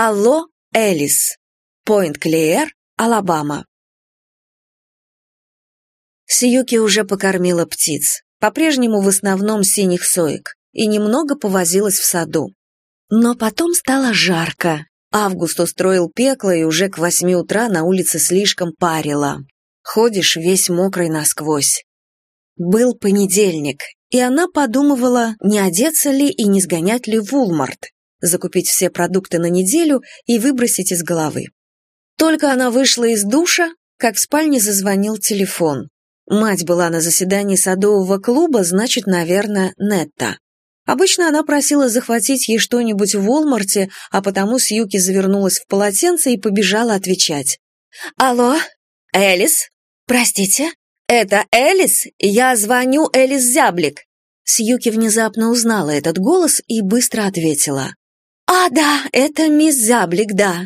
Алло, Элис. Пойнт-Клеер, Алабама. Сиюки уже покормила птиц, по-прежнему в основном синих соек, и немного повозилась в саду. Но потом стало жарко. Август устроил пекло, и уже к восьми утра на улице слишком парило. Ходишь весь мокрый насквозь. Был понедельник, и она подумывала, не одеться ли и не сгонять ли в Улмарт, закупить все продукты на неделю и выбросить из головы. Только она вышла из душа, как в спальне зазвонил телефон. Мать была на заседании садового клуба, значит, наверное, Нетта. Обычно она просила захватить ей что-нибудь в Волмарте, а потому Сьюки завернулась в полотенце и побежала отвечать. «Алло, Элис? Простите? Это Элис? Я звоню Элис Зяблик». Сьюки внезапно узнала этот голос и быстро ответила. «А, да, это мисс Зяблик, да.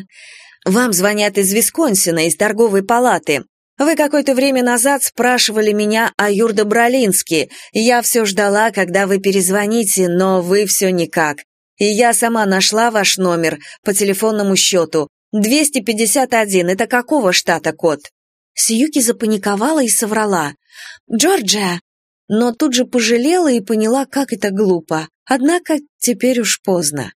Вам звонят из Висконсина, из торговой палаты. Вы какое-то время назад спрашивали меня о Юрдо Бролинске. Я все ждала, когда вы перезвоните, но вы все никак. И я сама нашла ваш номер по телефонному счету. 251, это какого штата код?» Сьюки запаниковала и соврала. «Джорджия!» Но тут же пожалела и поняла, как это глупо. Однако теперь уж поздно.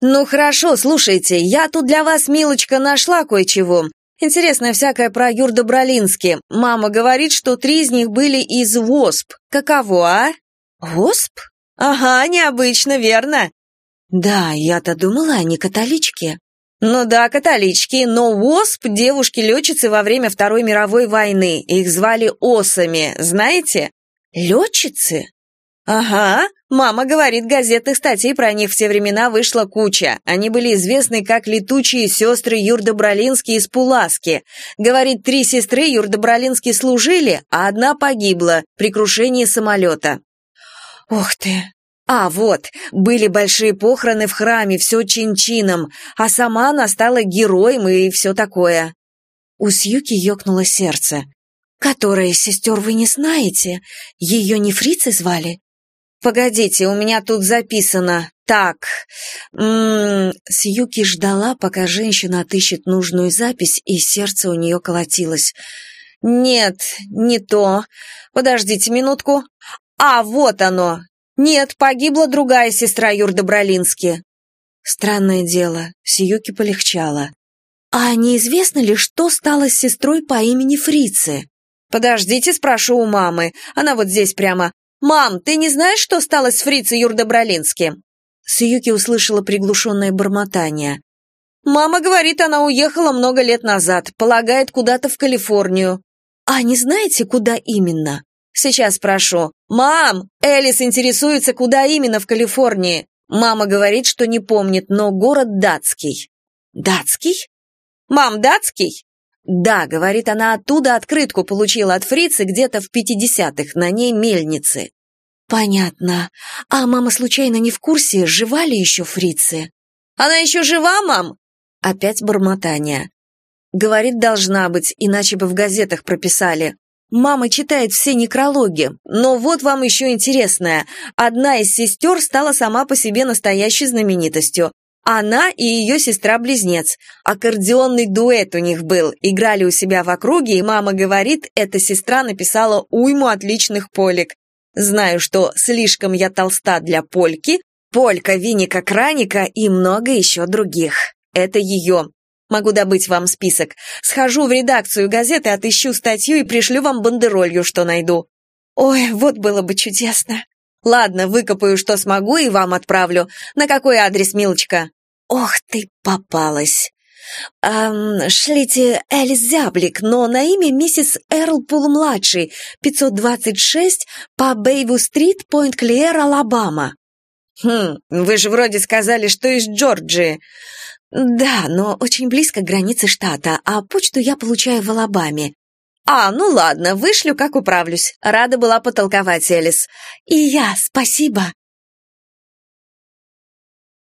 «Ну хорошо, слушайте, я тут для вас, милочка, нашла кое-чего. Интересное всякое про Юр Добролински. Мама говорит, что три из них были из ВОСП. Каково, а? ВОСП? Ага, необычно, верно? Да, я-то думала, они католички. Ну да, католички, но ВОСП – девушки-летчицы во время Второй мировой войны. Их звали ОСами, знаете? Летчицы? Ага, мама говорит, газетных статей про них в те времена вышла куча. Они были известны как летучие сестры Юрдобролинские из Пуласки. Говорит, три сестры Юрдобролинские служили, а одна погибла при крушении самолета. Ух ты! А, вот, были большие похороны в храме, все чин-чином, а сама она стала героем и все такое. У Сьюки ёкнуло сердце. «Которая сестер вы не знаете? Ее не фрицы звали?» «Погодите, у меня тут записано. Так...» М -м -м, Сьюки ждала, пока женщина отыщет нужную запись, и сердце у нее колотилось. «Нет, не то. Подождите минутку. А, вот оно. Нет, погибла другая сестра Юрда Бролински». Странное дело, Сьюки полегчало. «А неизвестно ли, что стало с сестрой по имени Фрицы?» «Подождите, спрошу у мамы. Она вот здесь прямо. «Мам, ты не знаешь, что стало с фрицей Юрдобролински?» Сьюки услышала приглушенное бормотание. «Мама говорит, она уехала много лет назад, полагает, куда-то в Калифорнию». «А не знаете, куда именно?» «Сейчас спрошу. Мам, Элис интересуется, куда именно в Калифорнии. Мама говорит, что не помнит, но город датский». «Датский?» «Мам, датский?» «Да», — говорит она, оттуда открытку получила от фрицы где-то в пятидесятых, на ней мельницы. «Понятно. А мама случайно не в курсе, жива ли еще фрицы?» «Она еще жива, мам?» Опять бормотание. Говорит, должна быть, иначе бы в газетах прописали. Мама читает все некрологи, но вот вам еще интересное. Одна из сестер стала сама по себе настоящей знаменитостью. Она и ее сестра-близнец. Аккордеонный дуэт у них был. Играли у себя в округе, и мама говорит, эта сестра написала уйму отличных полек. Знаю, что слишком я толста для польки, полька Виника Краника и много еще других. Это ее. Могу добыть вам список. Схожу в редакцию газеты, отыщу статью и пришлю вам бандеролью, что найду. Ой, вот было бы чудесно. Ладно, выкопаю, что смогу, и вам отправлю. На какой адрес, милочка? Ох ты, попалась. Эм, шлите Элис Зяблик, но на имя миссис Эрлпул-младший, 526 по Бейву-стрит, Пойнт-Клиэр, Алабама. Хм, вы же вроде сказали, что из Джорджии. Да, но очень близко к границе штата, а почту я получаю в Алабаме. «А, ну ладно, вышлю, как управлюсь. Рада была потолковать, Элис. И я, спасибо».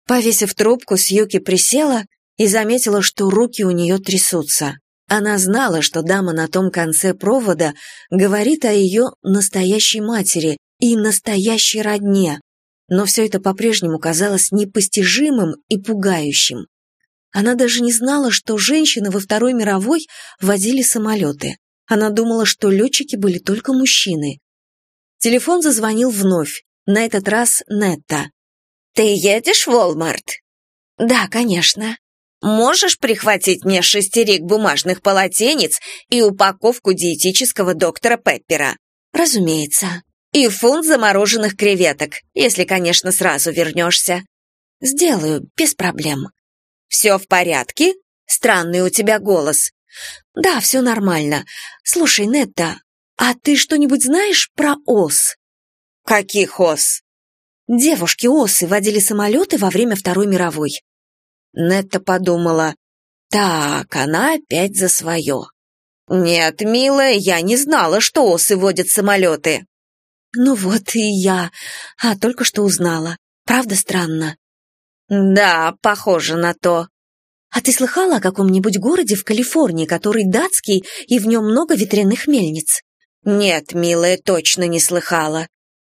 Повесив трубку, Сьюки присела и заметила, что руки у нее трясутся. Она знала, что дама на том конце провода говорит о ее настоящей матери и настоящей родне, но все это по-прежнему казалось непостижимым и пугающим. Она даже не знала, что женщины во Второй мировой водили самолеты. Она думала, что летчики были только мужчины. Телефон зазвонил вновь, на этот раз Нетта. «Ты едешь в Волмарт?» «Да, конечно». «Можешь прихватить мне шестерик бумажных полотенец и упаковку диетического доктора Пеппера?» «Разумеется». «И фунт замороженных креветок, если, конечно, сразу вернешься». «Сделаю, без проблем». «Все в порядке? Странный у тебя голос». «Да, все нормально. Слушай, Нетта, а ты что-нибудь знаешь про ос?» «Каких ос?» Девушки-осы водили самолеты во время Второй мировой. Нетта подумала, так, она опять за свое. «Нет, милая, я не знала, что осы водят самолеты». «Ну вот и я, а только что узнала. Правда странно?» «Да, похоже на то». «А ты слыхала о каком-нибудь городе в Калифорнии, который датский, и в нем много ветряных мельниц?» «Нет, милая, точно не слыхала».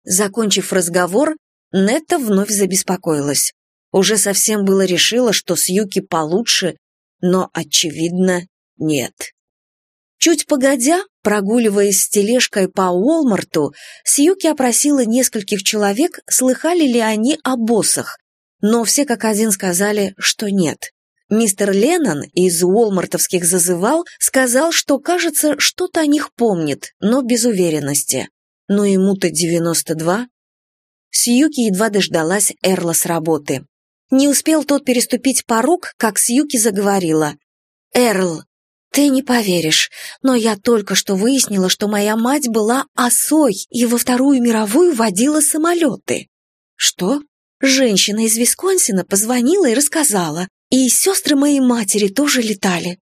Закончив разговор, Нетта вновь забеспокоилась. Уже совсем было решила, что с Юки получше, но, очевидно, нет. Чуть погодя, прогуливаясь с тележкой по Уолмарту, Сьюки опросила нескольких человек, слыхали ли они о боссах, но все как один сказали, что нет. Мистер Леннон из уолмартовских зазывал, сказал, что, кажется, что-то о них помнит, но без уверенности. Но ему-то 92. Сьюки едва дождалась Эрла с работы. Не успел тот переступить порог, как Сьюки заговорила. «Эрл, ты не поверишь, но я только что выяснила, что моя мать была осой и во Вторую мировую водила самолеты». «Что?» Женщина из Висконсина позвонила и рассказала. И сестры моей матери тоже летали.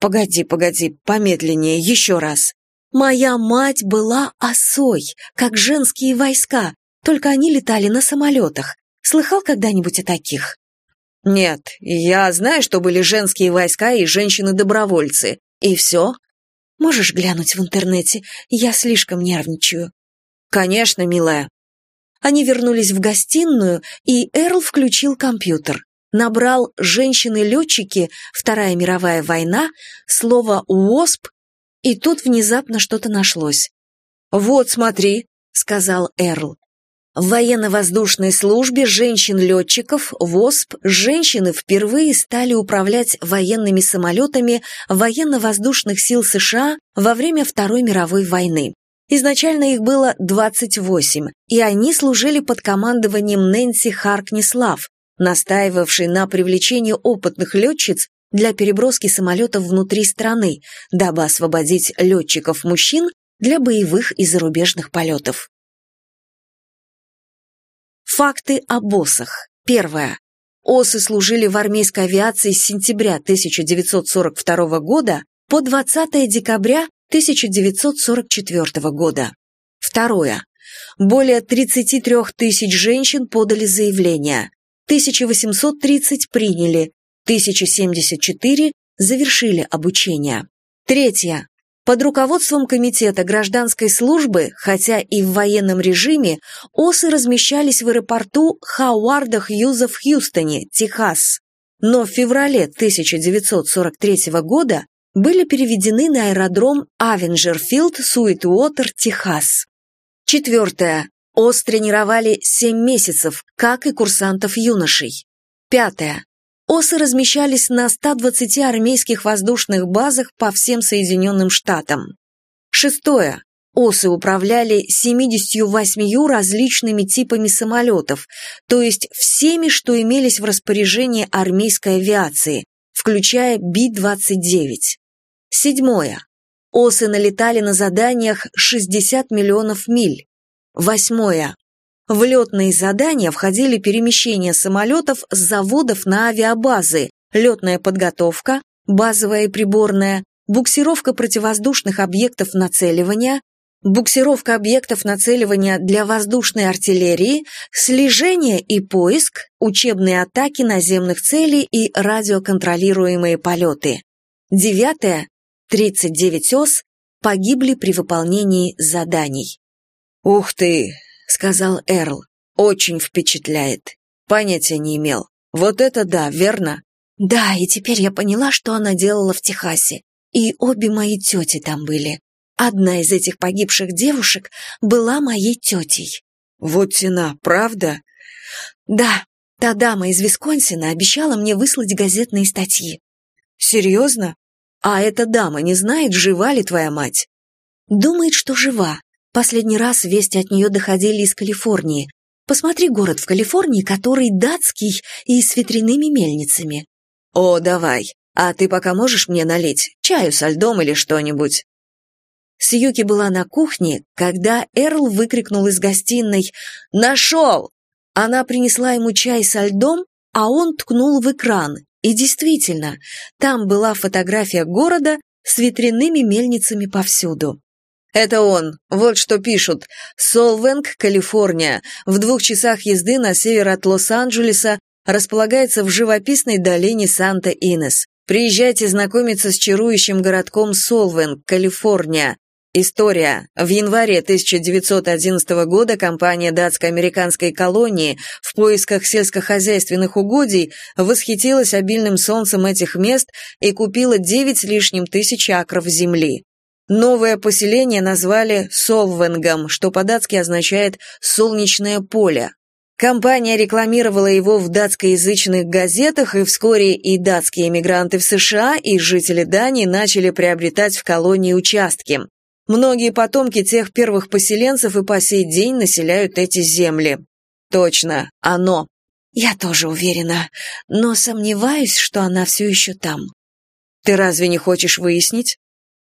Погоди, погоди, помедленнее, еще раз. Моя мать была осой, как женские войска, только они летали на самолетах. Слыхал когда-нибудь о таких? Нет, я знаю, что были женские войска и женщины-добровольцы. И все? Можешь глянуть в интернете, я слишком нервничаю. Конечно, милая. Они вернулись в гостиную, и Эрл включил компьютер. Набрал «женщины-летчики», Вторая мировая война, слово «УОСП», и тут внезапно что-то нашлось. «Вот, смотри», — сказал Эрл. В военно-воздушной службе женщин-летчиков ВОСП женщины впервые стали управлять военными самолетами военно-воздушных сил США во время Второй мировой войны. Изначально их было 28, и они служили под командованием Нэнси Харкнислав, настаивавшей на привлечении опытных летчиц для переброски самолетов внутри страны, дабы освободить летчиков-мужчин для боевых и зарубежных полетов. Факты о боссах. Первое. Осы служили в армейской авиации с сентября 1942 года по 20 декабря 1944 года. Второе. Более 33 тысяч женщин подали заявления. 1830 приняли, 1074 завершили обучение. Третье. Под руководством Комитета гражданской службы, хотя и в военном режиме, осы размещались в аэропорту Хауарда Хьюза в Хьюстоне, Техас. Но в феврале 1943 года были переведены на аэродром Авенджерфилд, Суитуотер, Техас. Четвертое. ОС тренировали 7 месяцев, как и курсантов-юношей. Пятое. ОСы размещались на 120 армейских воздушных базах по всем Соединенным Штатам. Шестое. ОСы управляли 78 различными типами самолетов, то есть всеми, что имелись в распоряжении армейской авиации, включая Би-29. Седьмое. Осы налетали на заданиях 60 миллионов миль. Восьмое. В летные задания входили перемещение самолетов с заводов на авиабазы, летная подготовка, базовая и приборная, буксировка противовоздушных объектов нацеливания, буксировка объектов нацеливания для воздушной артиллерии, слежение и поиск, учебные атаки наземных целей и радиоконтролируемые полеты. Девятое. 39 ос погибли при выполнении заданий. «Ух ты!» — сказал Эрл. «Очень впечатляет. Понятия не имел. Вот это да, верно?» Да, и теперь я поняла, что она делала в Техасе. И обе мои тети там были. Одна из этих погибших девушек была моей тетей. Вот тена, правда? Да, та дама из Висконсина обещала мне выслать газетные статьи. Серьезно? А эта дама не знает, жива ли твоя мать? Думает, что жива. Последний раз вести от нее доходили из Калифорнии. Посмотри город в Калифорнии, который датский и с ветряными мельницами. О, давай. А ты пока можешь мне налить? Чаю со льдом или что-нибудь?» Сьюки была на кухне, когда Эрл выкрикнул из гостиной «Нашел!». Она принесла ему чай со льдом, а он ткнул в экран. И действительно, там была фотография города с ветряными мельницами повсюду. «Это он. Вот что пишут. Солвенг, Калифорния. В двух часах езды на север от Лос-Анджелеса располагается в живописной долине Санта-Инес. Приезжайте знакомиться с чарующим городком Солвен, Калифорния. История. В январе 1911 года компания датско-американской колонии в поисках сельскохозяйственных угодий восхитилась обильным солнцем этих мест и купила 9 с лишним тысяч акров земли. Новое поселение назвали Солвенгом, что по-датски означает «солнечное поле». Компания рекламировала его в датскоязычных газетах, и вскоре и датские эмигранты в США, и жители Дании начали приобретать в колонии участки. Многие потомки тех первых поселенцев и по сей день населяют эти земли. Точно, оно. Я тоже уверена, но сомневаюсь, что она все еще там. Ты разве не хочешь выяснить?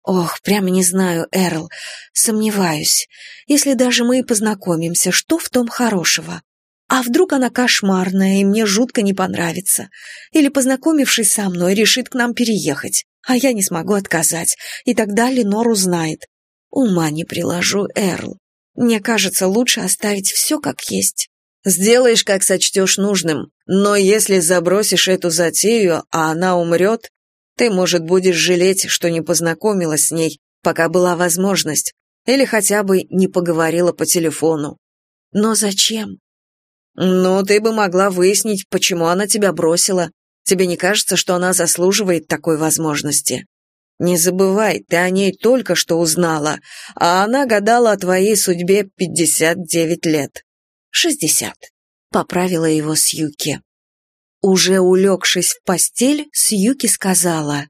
Ох, прямо не знаю, Эрл. Сомневаюсь. Если даже мы и познакомимся, что в том хорошего? А вдруг она кошмарная и мне жутко не понравится? Или, познакомившись со мной, решит к нам переехать, а я не смогу отказать, и тогда Ленор узнает. Ума не приложу, Эрл. Мне кажется, лучше оставить все как есть. Сделаешь, как сочтешь нужным, но если забросишь эту затею, а она умрет, ты, может, будешь жалеть, что не познакомилась с ней, пока была возможность, или хотя бы не поговорила по телефону. Но зачем? «Ну, ты бы могла выяснить, почему она тебя бросила. Тебе не кажется, что она заслуживает такой возможности? Не забывай, ты о ней только что узнала, а она гадала о твоей судьбе 59 лет». «Шестьдесят», — поправила его Сьюки. Уже улегшись в постель, Сьюки сказала,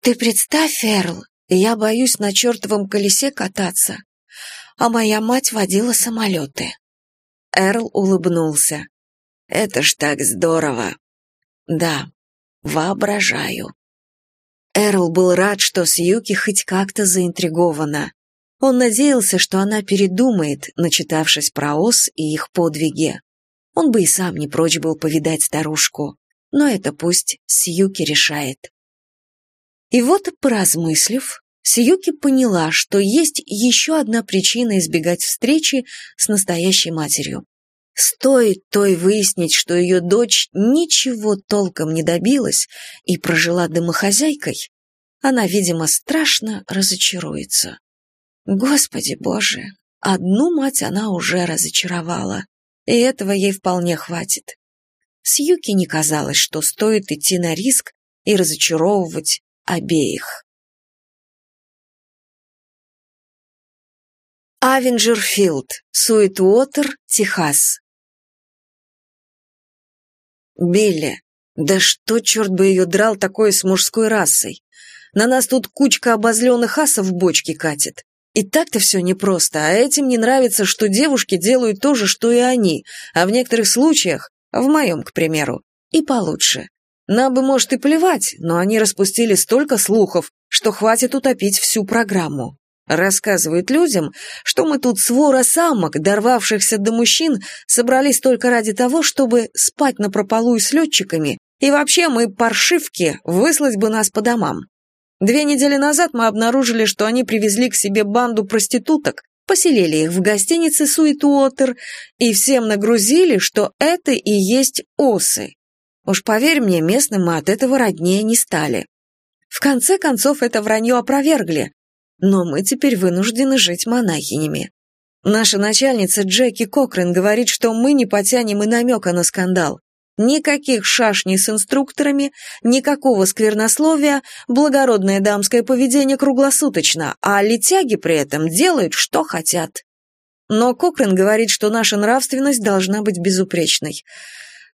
«Ты представь, Эрл, я боюсь на чертовом колесе кататься, а моя мать водила самолеты». Эрл улыбнулся. «Это ж так здорово!» «Да, воображаю». Эрл был рад, что Сьюки хоть как-то заинтригована. Он надеялся, что она передумает, начитавшись про ос и их подвиги. Он бы и сам не прочь был повидать старушку, но это пусть Сьюки решает. И вот, поразмыслив, Сьюки поняла, что есть еще одна причина избегать встречи с настоящей матерью. Стоит той выяснить, что ее дочь ничего толком не добилась и прожила домохозяйкой, она, видимо, страшно разочаруется. Господи Боже, одну мать она уже разочаровала, и этого ей вполне хватит. Сьюки не казалось, что стоит идти на риск и разочаровывать обеих. Авенджерфилд, Суитуотер, Техас. Билли, да что, черт бы ее драл такое с мужской расой? На нас тут кучка обозленных асов в бочке катит. И так-то все непросто, а этим не нравится, что девушки делают то же, что и они, а в некоторых случаях, в моем, к примеру, и получше. Нам бы, может, и плевать, но они распустили столько слухов, что хватит утопить всю программу. Рассказывают людям, что мы тут свора самок, дорвавшихся до мужчин, собрались только ради того, чтобы спать на прополую с летчиками, и вообще мы, паршивки, выслать бы нас по домам. Две недели назад мы обнаружили, что они привезли к себе банду проституток, поселили их в гостинице Суитуотер и всем нагрузили, что это и есть осы. Уж поверь мне, местным мы от этого роднее не стали. В конце концов, это вранье опровергли, но мы теперь вынуждены жить монахинями. Наша начальница Джеки Кокрен говорит, что мы не потянем и намека на скандал. Никаких шашней с инструкторами, никакого сквернословия, благородное дамское поведение круглосуточно, а летяги при этом делают, что хотят. Но Кокрен говорит, что наша нравственность должна быть безупречной.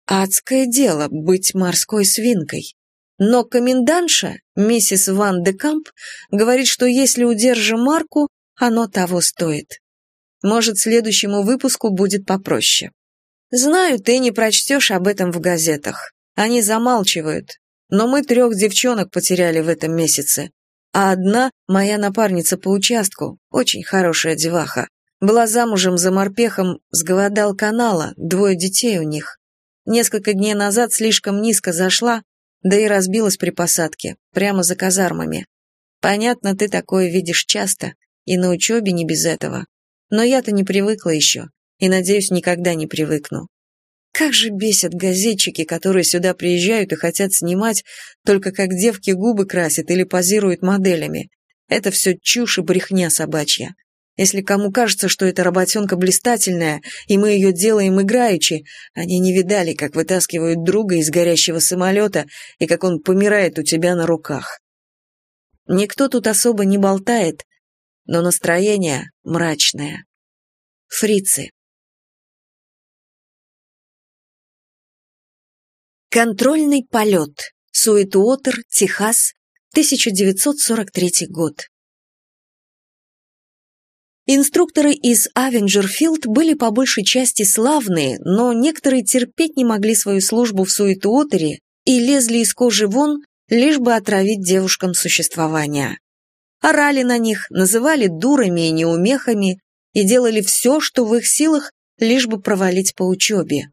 Адское дело быть морской свинкой. Но комендантша, миссис Ван де Камп, говорит, что если удержим марку, оно того стоит. Может, следующему выпуску будет попроще. Знаю, ты не прочтешь об этом в газетах. Они замалчивают. Но мы трех девчонок потеряли в этом месяце. А одна, моя напарница по участку, очень хорошая деваха, была замужем за морпехом с канала, двое детей у них. Несколько дней назад слишком низко зашла, да и разбилась при посадке, прямо за казармами. Понятно, ты такое видишь часто, и на учебе не без этого. Но я-то не привыкла еще, и, надеюсь, никогда не привыкну. Как же бесят газетчики, которые сюда приезжают и хотят снимать, только как девки губы красят или позируют моделями. Это все чушь и брехня собачья. Если кому кажется, что эта работенка блистательная, и мы ее делаем играючи, они не видали, как вытаскивают друга из горящего самолета и как он помирает у тебя на руках. Никто тут особо не болтает, но настроение мрачное. Фрицы. Контрольный полет. Суэтуотер, Техас, 1943 год. Инструкторы из Авенджерфилд были по большей части славные, но некоторые терпеть не могли свою службу в Суэтуотере и лезли из кожи вон, лишь бы отравить девушкам существование. Орали на них, называли дурами и неумехами и делали все, что в их силах, лишь бы провалить по учебе.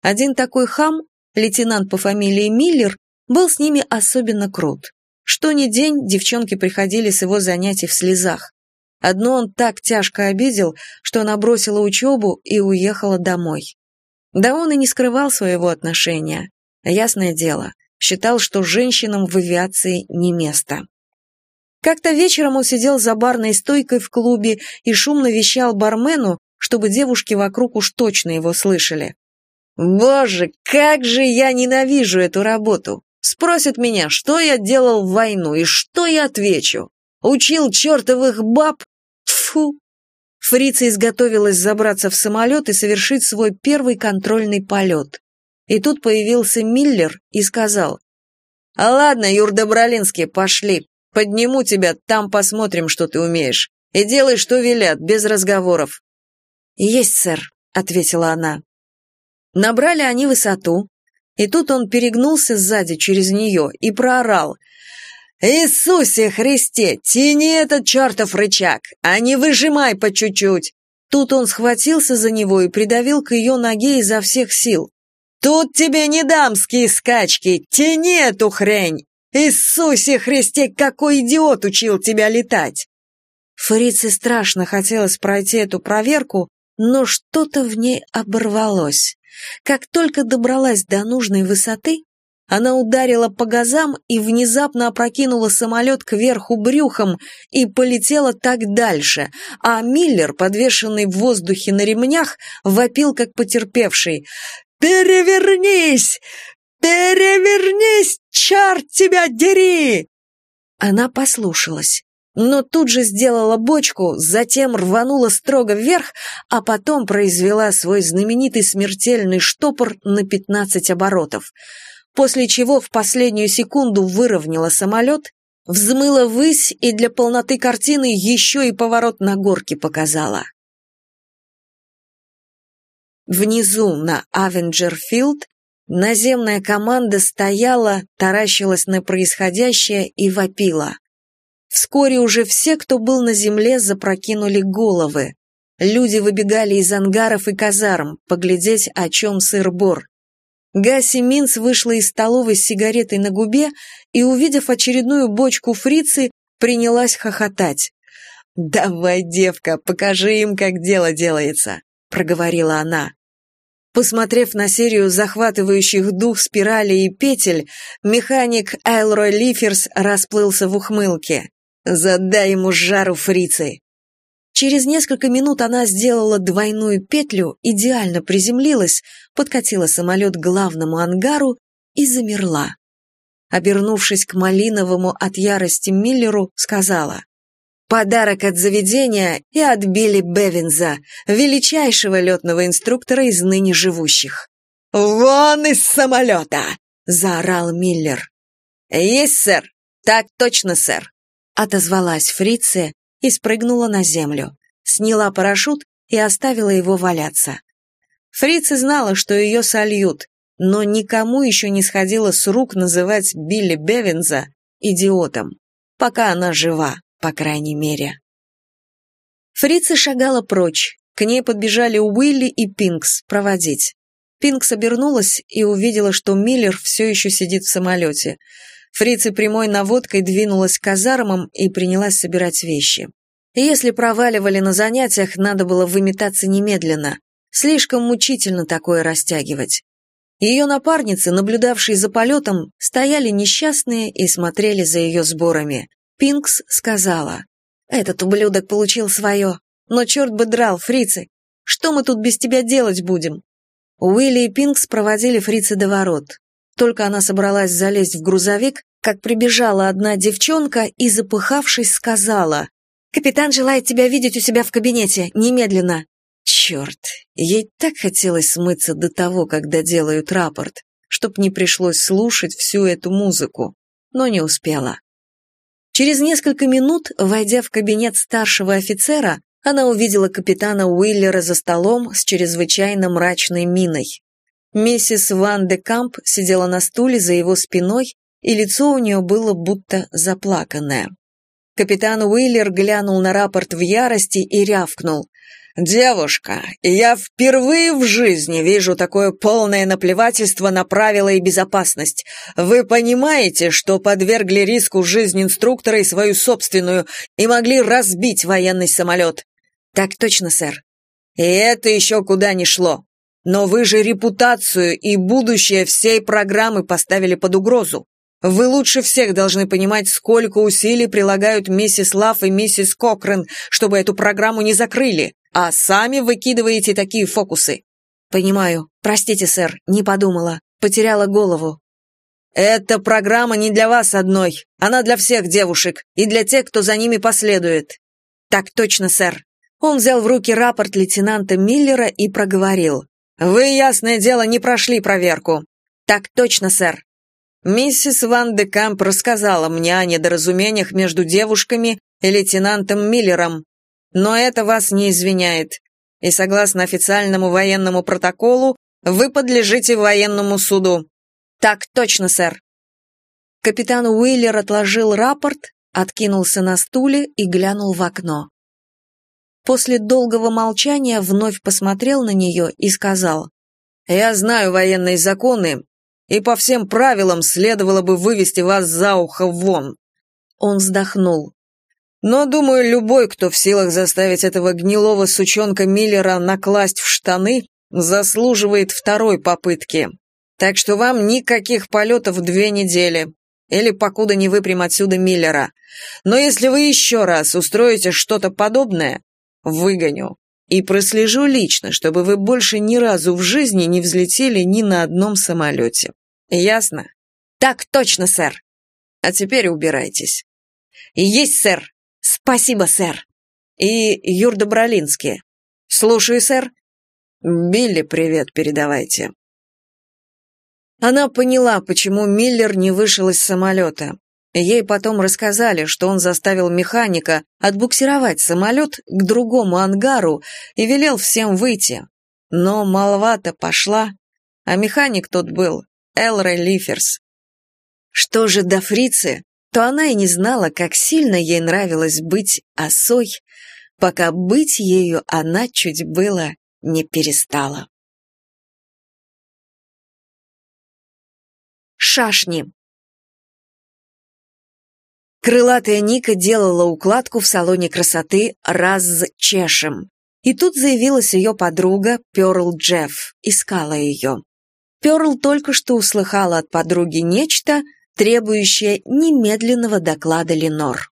Один такой хам лейтенант по фамилии Миллер, был с ними особенно крут. Что ни день девчонки приходили с его занятий в слезах. Одно он так тяжко обидел, что она бросила учебу и уехала домой. Да он и не скрывал своего отношения. Ясное дело, считал, что женщинам в авиации не место. Как-то вечером он сидел за барной стойкой в клубе и шумно вещал бармену, чтобы девушки вокруг уж точно его слышали. Боже, как же я ненавижу эту работу. Спросят меня, что я делал в войну, и что я отвечу. Учил чертовых баб? Тьфу. Фрица изготовилась забраться в самолет и совершить свой первый контрольный полет. И тут появился Миллер и сказал, «А ладно, Юр Добролинский, пошли. Подниму тебя, там посмотрим, что ты умеешь. И делай, что велят, без разговоров». «Есть, сэр», — ответила она. Набрали они высоту, и тут он перегнулся сзади через нее и проорал. «Иисусе Христе, тяни этот чертов рычаг, а не выжимай по чуть-чуть!» Тут он схватился за него и придавил к ее ноге изо всех сил. «Тут тебе не дамские скачки, тяни эту хрень! Иисусе Христе, какой идиот учил тебя летать!» Фрице страшно хотелось пройти эту проверку, но что-то в ней оборвалось. Как только добралась до нужной высоты, она ударила по газам и внезапно опрокинула самолет кверху брюхом и полетела так дальше, а Миллер, подвешенный в воздухе на ремнях, вопил как потерпевший «Перевернись! Перевернись, черт тебя дери!» Она послушалась но тут же сделала бочку, затем рванула строго вверх, а потом произвела свой знаменитый смертельный штопор на 15 оборотов, после чего в последнюю секунду выровняла самолет, взмыла ввысь и для полноты картины еще и поворот на горке показала. Внизу, на Авенджерфилд, наземная команда стояла, таращилась на происходящее и вопила. Вскоре уже все, кто был на земле, запрокинули головы. Люди выбегали из ангаров и казарм, поглядеть, о чем сыр-бор. Гаси Минц вышла из столовой с сигаретой на губе и, увидев очередную бочку фрицы, принялась хохотать. «Давай, девка, покажи им, как дело делается», — проговорила она. Посмотрев на серию захватывающих дух спиралей и петель, механик Элрой Лиферс расплылся в ухмылке. Задай ему жару, фрицы!» Через несколько минут она сделала двойную петлю, идеально приземлилась, подкатила самолет к главному ангару и замерла. Обернувшись к Малиновому от ярости Миллеру, сказала «Подарок от заведения и от Билли Бевинза, величайшего летного инструктора из ныне живущих». «Вон из самолета!» — заорал Миллер. «Есть, сэр! Так точно, сэр!» — отозвалась фриция и спрыгнула на землю, сняла парашют и оставила его валяться. Фрица знала, что ее сольют, но никому еще не сходило с рук называть Билли Бевинза идиотом, пока она жива, по крайней мере. Фрица шагала прочь, к ней подбежали Уилли и Пинкс проводить. Пинкс обернулась и увидела, что Миллер все еще сидит в самолете — Фрица прямой наводкой двинулась к казармам и принялась собирать вещи. Если проваливали на занятиях, надо было выметаться немедленно. Слишком мучительно такое растягивать. Ее напарницы, наблюдавшие за полетом, стояли несчастные и смотрели за ее сборами. Пинкс сказала, «Этот ублюдок получил свое. Но черт бы драл, фрицы! Что мы тут без тебя делать будем?» Уилли и Пинкс проводили фрицы до ворот. Только она собралась залезть в грузовик, как прибежала одна девчонка и, запыхавшись, сказала, «Капитан желает тебя видеть у себя в кабинете, немедленно». Черт, ей так хотелось смыться до того, когда делают рапорт, чтоб не пришлось слушать всю эту музыку, но не успела. Через несколько минут, войдя в кабинет старшего офицера, она увидела капитана Уиллера за столом с чрезвычайно мрачной миной. Миссис Ван де Камп сидела на стуле за его спиной, и лицо у нее было будто заплаканное. Капитан Уиллер глянул на рапорт в ярости и рявкнул. «Девушка, я впервые в жизни вижу такое полное наплевательство на правила и безопасность. Вы понимаете, что подвергли риску жизнь инструктора и свою собственную и могли разбить военный самолет?» «Так точно, сэр». «И это еще куда ни шло. Но вы же репутацию и будущее всей программы поставили под угрозу. Вы лучше всех должны понимать, сколько усилий прилагают миссис Лав и миссис Кокрен, чтобы эту программу не закрыли, а сами выкидываете такие фокусы. Понимаю. Простите, сэр, не подумала. Потеряла голову. Эта программа не для вас одной. Она для всех девушек и для тех, кто за ними последует. Так точно, сэр. Он взял в руки рапорт лейтенанта Миллера и проговорил. «Вы, ясное дело, не прошли проверку». «Так точно, сэр». Миссис Ван де Камп рассказала мне о недоразумениях между девушками и лейтенантом Миллером, но это вас не извиняет. И согласно официальному военному протоколу, вы подлежите военному суду. Так точно, сэр. Капитан Уиллер отложил рапорт, откинулся на стуле и глянул в окно. После долгого молчания вновь посмотрел на нее и сказал, «Я знаю военные законы, и по всем правилам следовало бы вывести вас за ухо вон». Он вздохнул. «Но, думаю, любой, кто в силах заставить этого гнилого сучонка Миллера накласть в штаны, заслуживает второй попытки. Так что вам никаких полетов две недели, или покуда не выпрям отсюда Миллера. Но если вы еще раз устроите что-то подобное, выгоню. И прослежу лично, чтобы вы больше ни разу в жизни не взлетели ни на одном самолете. Ясно? Так точно, сэр. А теперь убирайтесь. Есть, сэр. Спасибо, сэр. И Юр Добролинский. Слушаю, сэр. Билли привет передавайте. Она поняла, почему Миллер не вышел из самолета. Ей потом рассказали, что он заставил механика отбуксировать самолет к другому ангару и велел всем выйти. Но молва-то пошла, а механик тот был Элрой Лиферс. Что же до фрицы, то она и не знала, как сильно ей нравилось быть осой, пока быть ею она чуть было не перестала. Шашни Крылатая Ника делала укладку в салоне красоты «Раз чешем». И тут заявилась ее подруга Перл Джефф, искала ее. Перл только что услыхала от подруги нечто, требующее немедленного доклада Ленор.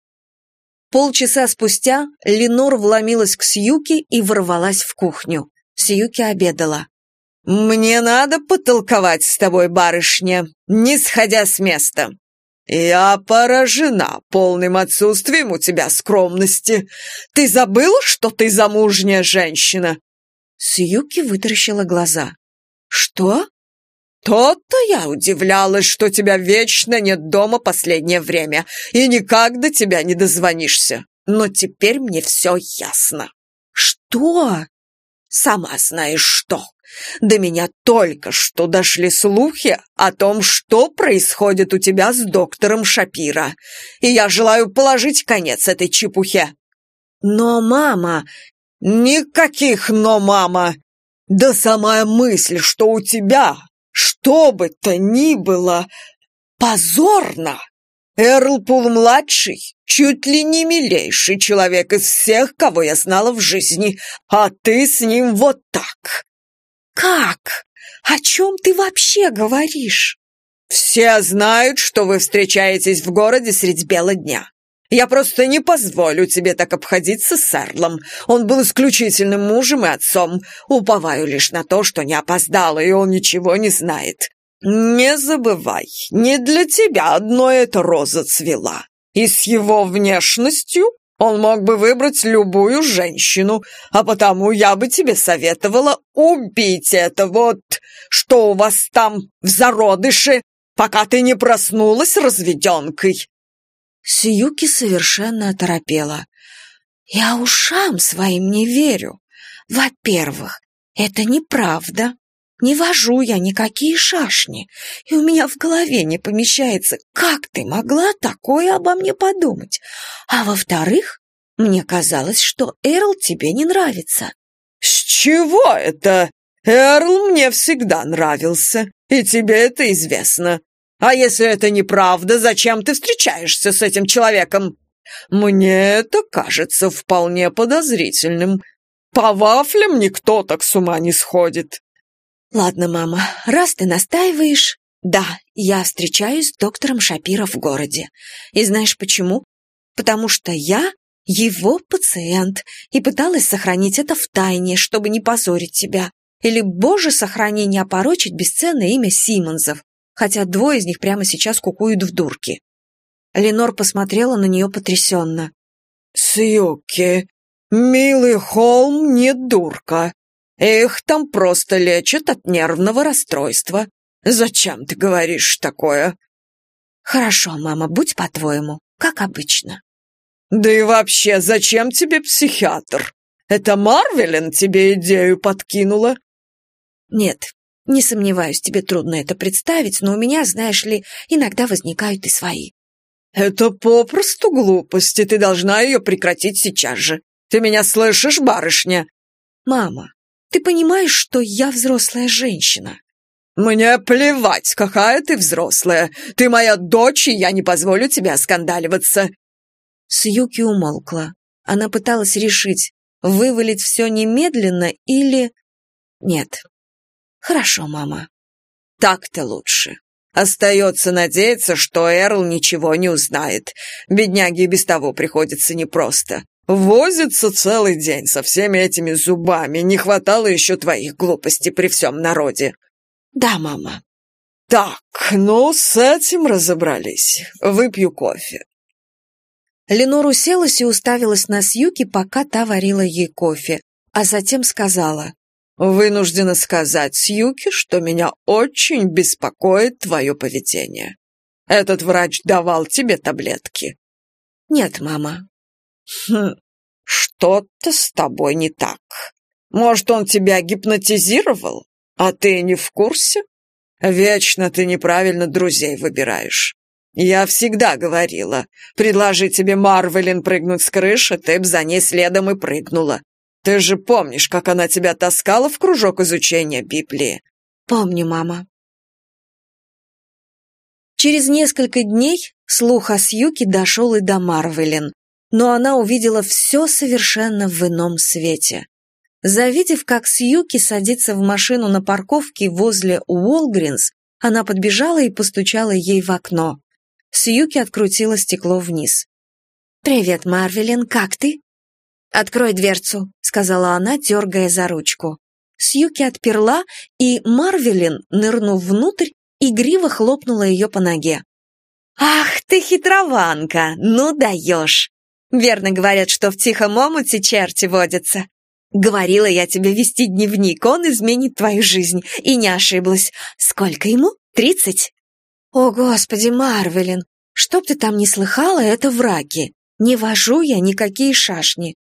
Полчаса спустя Ленор вломилась к Сьюки и ворвалась в кухню. Сьюки обедала. «Мне надо потолковать с тобой, барышня, не сходя с места. Я поражена полным отсутствием у тебя скромности. Ты забыла, что ты замужняя женщина?» Сьюки вытаращила глаза. «Что?» «То-то я удивлялась, что тебя вечно нет дома последнее время, и никак до тебя не дозвонишься. Но теперь мне все ясно». «Что?» «Сама знаешь что. До меня только что дошли слухи о том, что происходит у тебя с доктором Шапира, и я желаю положить конец этой чепухе». «Но, мама...» «Никаких «но, мама!» Да самая мысль, что у тебя, что бы то ни было, позорно! Эрл Пул-младший чуть ли не милейший человек из всех, кого я знала в жизни, а ты с ним вот так. «Как? О чем ты вообще говоришь?» «Все знают, что вы встречаетесь в городе средь бела дня. Я просто не позволю тебе так обходиться с Эрлом. Он был исключительным мужем и отцом. Уповаю лишь на то, что не опоздала, и он ничего не знает. Не забывай, не для тебя одно эта роза цвела. И с его внешностью он мог бы выбрать любую женщину, а потому я бы тебе советовала убить это вот, что у вас там в зародыше, пока ты не проснулась разведенкой». Сиюки совершенно оторопела. «Я ушам своим не верю. Во-первых, это неправда. Не вожу я никакие шашни, и у меня в голове не помещается, как ты могла такое обо мне подумать. А во-вторых, мне казалось, что Эрл тебе не нравится». «С чего это? Эрл мне всегда нравился, и тебе это известно. А если это неправда, зачем ты встречаешься с этим человеком? Мне это кажется вполне подозрительным. По вафлям никто так с ума не сходит». «Ладно, мама, раз ты настаиваешь...» «Да, я встречаюсь с доктором Шапира в городе. И знаешь почему? Потому что я его пациент и пыталась сохранить это в тайне, чтобы не позорить тебя. Или, боже, сохрани, не опорочить бесценное имя Симмонсов, хотя двое из них прямо сейчас кукуют в дурке». Ленор посмотрела на нее потрясенно. «Сьюки, милый холм не дурка. Их там просто лечат от нервного расстройства. Зачем ты говоришь такое?» «Хорошо, мама, будь по-твоему, как обычно». «Да и вообще, зачем тебе психиатр? Это Марвелин тебе идею подкинула?» «Нет, не сомневаюсь, тебе трудно это представить, но у меня, знаешь ли, иногда возникают и свои». «Это попросту глупость, и ты должна ее прекратить сейчас же. Ты меня слышишь, барышня?» «Мама, ты понимаешь, что я взрослая женщина?» «Мне плевать, какая ты взрослая. Ты моя дочь, и я не позволю тебе оскандаливаться». Сьюки умолкла. Она пыталась решить, вывалить все немедленно или... Нет. Хорошо, мама. Так-то лучше. Остается надеяться, что Эрл ничего не узнает. Бедняге без того приходится непросто. Возится целый день со всеми этими зубами. Не хватало еще твоих глупостей при всем народе. Да, мама. Так, ну, с этим разобрались. Выпью кофе. Ленор уселась и уставилась на Сьюки, пока та варила ей кофе, а затем сказала. «Вынуждена сказать Сьюки, что меня очень беспокоит твое поведение. Этот врач давал тебе таблетки?» «Нет, мама». «Хм, что-то с тобой не так. Может, он тебя гипнотизировал, а ты не в курсе? Вечно ты неправильно друзей выбираешь. Я всегда говорила, предложи тебе Марвелин прыгнуть с крыши, ты б за ней следом и прыгнула. Ты же помнишь, как она тебя таскала в кружок изучения Библии? Помню, мама. Через несколько дней слух о Сьюке дошел и до Марвелин, но она увидела все совершенно в ином свете. Завидев, как Сьюки садится в машину на парковке возле Уолгринс, она подбежала и постучала ей в окно. Сьюки открутила стекло вниз. «Привет, Марвелин, как ты?» «Открой дверцу», — сказала она, дергая за ручку. Сьюки отперла, и Марвелин, нырнув внутрь, игриво хлопнула ее по ноге. «Ах ты хитрованка! Ну даешь! Верно говорят, что в тихом омуте черти водятся. Говорила я тебе вести дневник, он изменит твою жизнь. И не ошиблась. Сколько ему? Тридцать?» «О, Господи, Марвелин, чтоб ты там не слыхала, это враки. Не вожу я никакие шашни».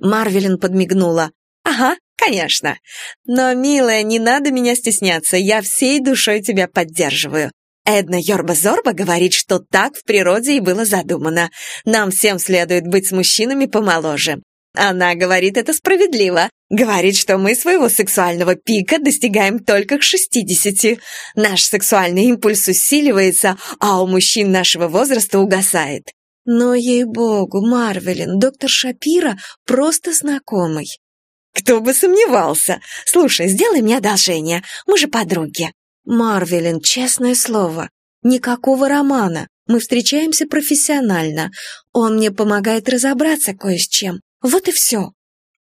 Марвелин подмигнула. «Ага, конечно. Но, милая, не надо меня стесняться, я всей душой тебя поддерживаю. Эдна Йорба-Зорба говорит, что так в природе и было задумано. Нам всем следует быть с мужчинами помоложе. Она говорит это справедливо. Говорит, что мы своего сексуального пика достигаем только к 60. Наш сексуальный импульс усиливается, а у мужчин нашего возраста угасает. Но, ей-богу, Марвелин, доктор Шапира просто знакомый. Кто бы сомневался. Слушай, сделай мне одолжение, мы же подруги. Марвелин, честное слово, никакого романа. Мы встречаемся профессионально. Он мне помогает разобраться кое с чем. Вот и все.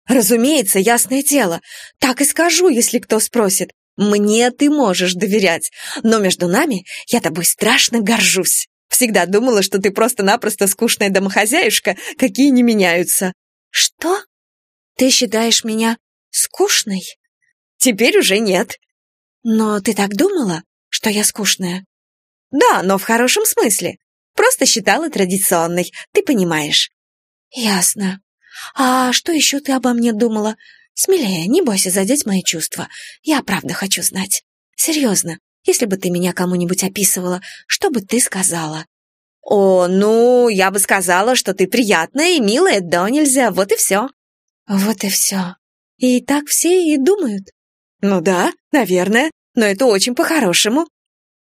Разумеется, ясное дело. Так и скажу, если кто спросит. Мне ты можешь доверять, но между нами я тобой страшно горжусь. Всегда думала, что ты просто-напросто скучная домохозяюшка, какие не меняются. Что? Ты считаешь меня скучной? Теперь уже нет. Но ты так думала, что я скучная? Да, но в хорошем смысле. Просто считала традиционной, ты понимаешь. Ясно. А что еще ты обо мне думала? Смелее, не бойся задеть мои чувства. Я правда хочу знать. Серьезно, если бы ты меня кому-нибудь описывала, что бы ты сказала? О, ну, я бы сказала, что ты приятная и милая, да нельзя, вот и все. Вот и все. И так все и думают. Ну да, наверное, но это очень по-хорошему.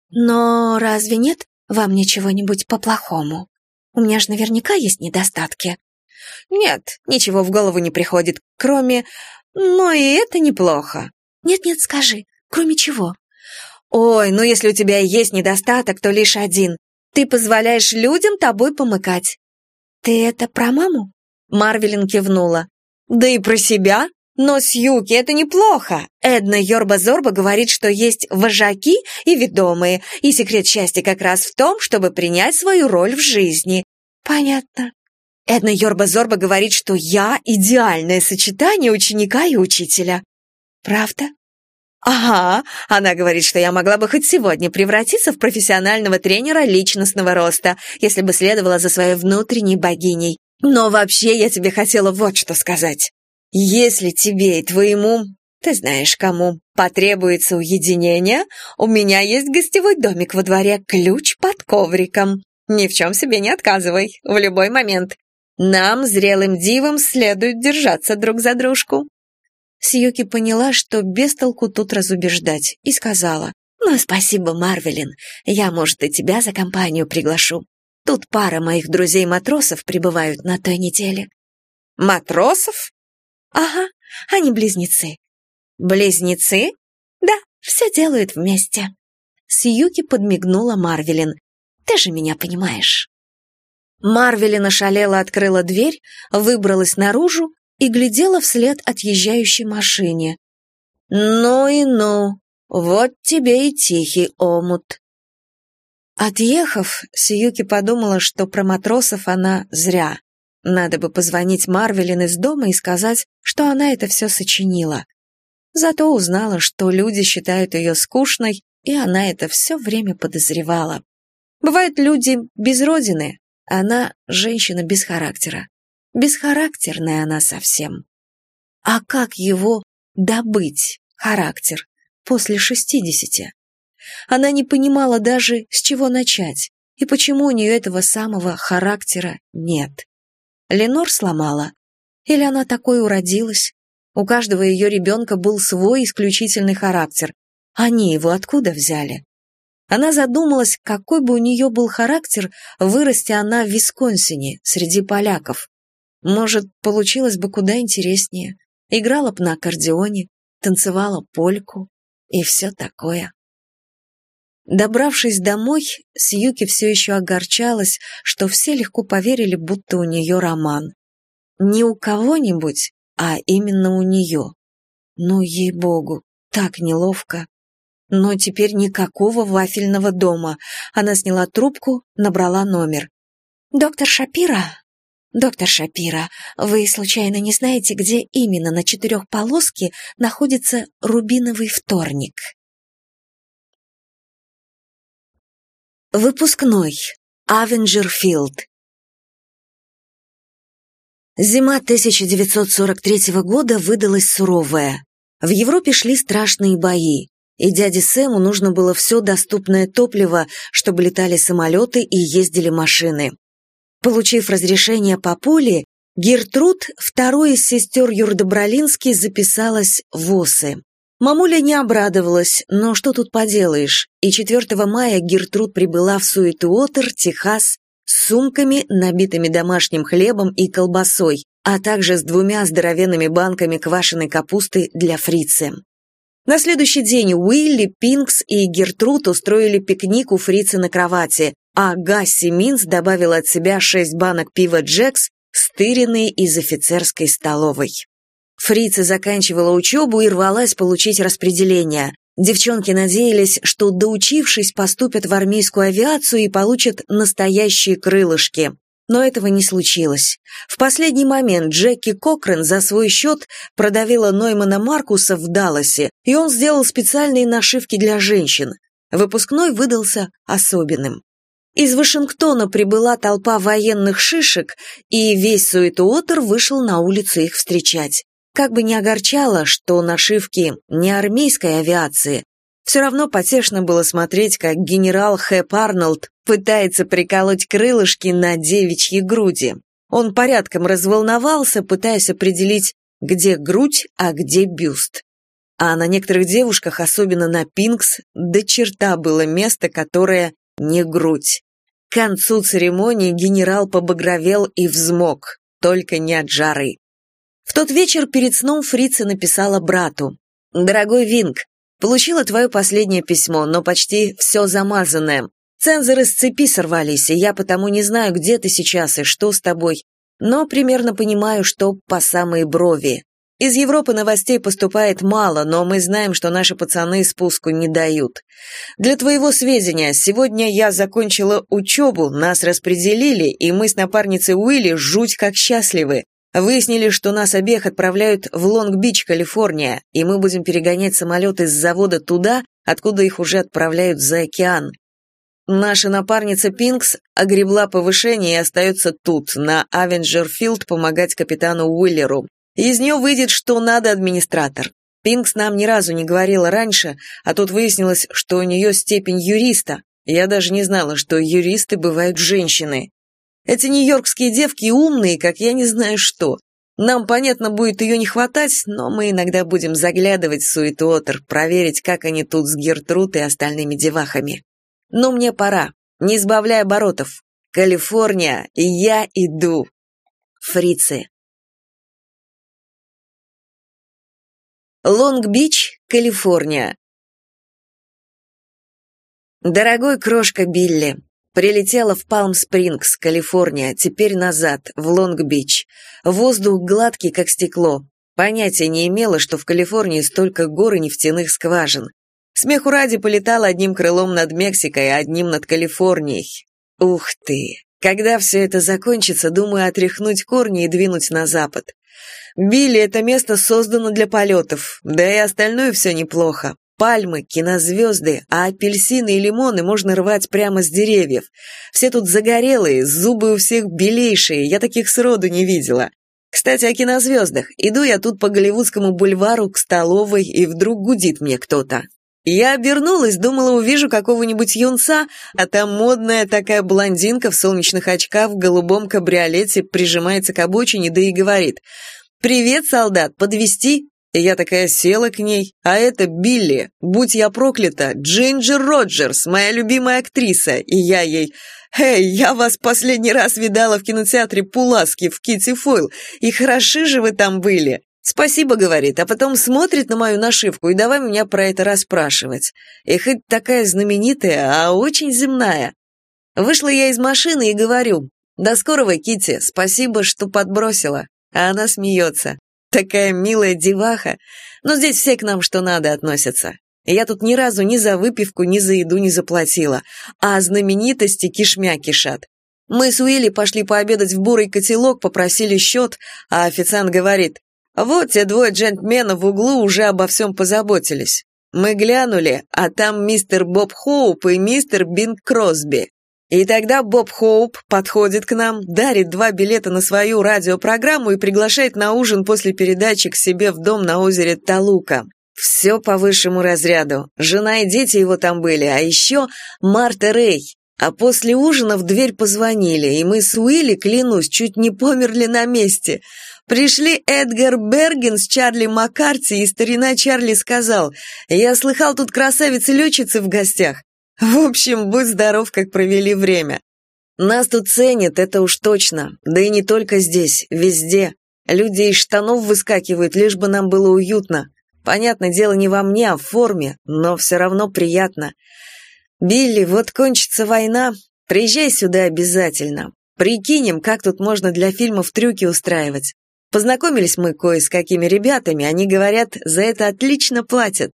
Но разве нет вам ничего-нибудь по-плохому? У меня же наверняка есть недостатки. Нет, ничего в голову не приходит, кроме... Но и это неплохо. Нет-нет, скажи, кроме чего? Ой, ну если у тебя есть недостаток, то лишь один. Ты позволяешь людям тобой помыкать. Ты это про маму? Марвелин кивнула. Да и про себя. Но Сьюки это неплохо. Эдна Йорба-Зорба говорит, что есть вожаки и ведомые, и секрет счастья как раз в том, чтобы принять свою роль в жизни. Понятно. Эдна Йорба-Зорба говорит, что я идеальное сочетание ученика и учителя. Правда? Ага, она говорит, что я могла бы хоть сегодня превратиться в профессионального тренера личностного роста, если бы следовала за своей внутренней богиней. Но вообще я тебе хотела вот что сказать. Если тебе и твоему, ты знаешь кому, потребуется уединение, у меня есть гостевой домик во дворе, ключ под ковриком. Ни в чем себе не отказывай, в любой момент. Нам, зрелым дивам, следует держаться друг за дружку». Сьюки поняла, что без толку тут разубеждать, и сказала, «Ну, спасибо, Марвелин, я, может, и тебя за компанию приглашу. Тут пара моих друзей-матросов прибывают на той неделе». «Матросов?» «Ага, они близнецы». «Близнецы?» «Да, все делают вместе». Сьюки подмигнула Марвелин. «Ты же меня понимаешь». Марвелина шалела открыла дверь, выбралась наружу и глядела вслед отъезжающей машине. «Ну и ну, вот тебе и тихий омут». Отъехав, Сиюки подумала, что про матросов она зря. Надо бы позвонить Марвелин из дома и сказать, что она это все сочинила. Зато узнала, что люди считают ее скучной, и она это все время подозревала. Бывают люди без родины, она женщина без характера. Бесхарактерная она совсем. А как его добыть, характер, после шестидесяти? Она не понимала даже, с чего начать, и почему у нее этого самого характера нет. Ленор сломала? Или она такой уродилась? У каждого ее ребенка был свой исключительный характер. Они его откуда взяли? Она задумалась, какой бы у нее был характер, вырасти она в Висконсине, среди поляков. Может, получилось бы куда интереснее. Играла бы на аккордеоне, танцевала польку и все такое. Добравшись домой, Сьюки все еще огорчалась, что все легко поверили, будто у нее роман. Не у кого-нибудь, а именно у нее. Ну, ей-богу, так неловко. Но теперь никакого вафельного дома. Она сняла трубку, набрала номер. «Доктор Шапира?» «Доктор Шапира, вы случайно не знаете, где именно на четырехполоске находится рубиновый вторник?» Выпускной. Авенджерфилд. Зима 1943 года выдалась суровая. В Европе шли страшные бои, и дяде Сэму нужно было все доступное топливо, чтобы летали самолеты и ездили машины. Получив разрешение по пуле, Гертруд, второй из сестер Юрдобролински, записалась в ОСы. Мамуля не обрадовалась, но что тут поделаешь, и 4 мая Гертруд прибыла в Суэтуотер, Техас, с сумками, набитыми домашним хлебом и колбасой, а также с двумя здоровенными банками квашеной капусты для фрицы. На следующий день Уилли, Пинкс и Гертруд устроили пикник у фрицы на кровати, а Гасси Минс добавил от себя шесть банок пива «Джекс», стыренные из офицерской столовой. Фрица заканчивала учебу и рвалась получить распределение. Девчонки надеялись, что, доучившись, поступят в армейскую авиацию и получат настоящие крылышки. Но этого не случилось. В последний момент Джеки Кокрен за свой счет продавила Ноймана Маркуса в Далласе, и он сделал специальные нашивки для женщин. Выпускной выдался особенным. Из Вашингтона прибыла толпа военных шишек, и весь Суэтуотер вышел на улицу их встречать. Как бы ни огорчало, что нашивки не армейской авиации, все равно потешно было смотреть, как генерал Хэп Арнольд пытается приколоть крылышки на девичьи груди. Он порядком разволновался, пытаясь определить, где грудь, а где бюст. А на некоторых девушках, особенно на Пинкс, до черта было место, которое не грудь. К концу церемонии генерал побагровел и взмок, только не от жары. В тот вечер перед сном Фрица написала брату. «Дорогой Винг, получила твое последнее письмо, но почти все замазанное. Цензоры с цепи сорвались, и я потому не знаю, где ты сейчас и что с тобой, но примерно понимаю, что по самые брови. Из Европы новостей поступает мало, но мы знаем, что наши пацаны спуску не дают. Для твоего сведения, сегодня я закончила учебу, нас распределили, и мы с напарницей Уилли жуть как счастливы. Выяснили, что нас обеих отправляют в Лонг-Бич, Калифорния, и мы будем перегонять самолеты с завода туда, откуда их уже отправляют за океан. Наша напарница Пинкс огребла повышение и остается тут, на Авенджерфилд, помогать капитану Уиллеру. Из нее выйдет, что надо администратор. Пинкс нам ни разу не говорила раньше, а тут выяснилось, что у нее степень юриста. Я даже не знала, что юристы бывают женщины. Эти нью-йоркские девки умные, как я не знаю что. Нам, понятно, будет ее не хватать, но мы иногда будем заглядывать в Суетуотер, проверить, как они тут с Гертруд и остальными девахами. Но мне пора, не избавляй оборотов. Калифорния, я иду. Фрицы. Лонг-Бич, Калифорния. Дорогой крошка Билли, Прилетела в Палм-Спрингс, Калифорния, теперь назад, в Лонг-Бич. Воздух гладкий, как стекло. Понятия не имела, что в Калифорнии столько гор и нефтяных скважин. Смеху ради полетала одним крылом над Мексикой, а одним над Калифорнией. Ух ты! Когда все это закончится, думаю отряхнуть корни и двинуть на запад. Билли, это место создано для полетов, да и остальное все неплохо. Пальмы, кинозвезды, а апельсины и лимоны можно рвать прямо с деревьев. Все тут загорелые, зубы у всех белейшие, я таких сроду не видела. Кстати, о кинозвездах. Иду я тут по Голливудскому бульвару к столовой, и вдруг гудит мне кто-то. Я обернулась, думала, увижу какого-нибудь юнца, а там модная такая блондинка в солнечных очках в голубом кабриолете прижимается к обочине, да и говорит «Привет, солдат, подвести и я такая села к ней, а это Билли, будь я проклята, Джинджер Роджерс, моя любимая актриса, и я ей... «Эй, я вас последний раз видала в кинотеатре Пуласки в Китти Фойл, и хороши же вы там были. Спасибо, говорит, а потом смотрит на мою нашивку и давай меня про это расспрашивать. И хоть такая знаменитая, а очень земная. Вышла я из машины и говорю, до скорого, Кити, спасибо, что подбросила. А она смеется. Такая милая деваха. Но здесь все к нам что надо относятся. Я тут ни разу ни за выпивку, ни за еду не заплатила. А знаменитости кишмя кишат. Мы с Уилли пошли пообедать в бурый котелок, попросили счет, а официант говорит, «Вот те двое джентльменов в углу уже обо всем позаботились». Мы глянули, а там мистер Боб Хоуп и мистер Бин Кросби. И тогда Боб Хоуп подходит к нам, дарит два билета на свою радиопрограмму и приглашает на ужин после передачи к себе в дом на озере Талука. Все по высшему разряду. Жена и дети его там были, а еще Марта Рэй. А после ужина в дверь позвонили, и мы с Уилли, клянусь, чуть не померли на месте. Пришли Эдгар Берген с Чарли Маккарти, и старина Чарли сказал, «Я слыхал, тут красавицы-летчицы в гостях. В общем, будь здоров, как провели время. Нас тут ценят, это уж точно. Да и не только здесь, везде. Люди из штанов выскакивают, лишь бы нам было уютно. Понятное дело, не во мне, а в форме, но все равно приятно. Билли, вот кончится война, приезжай сюда обязательно. Прикинем, как тут можно для фильмов трюки устраивать. Познакомились мы кое с какими ребятами, они говорят, за это отлично платят.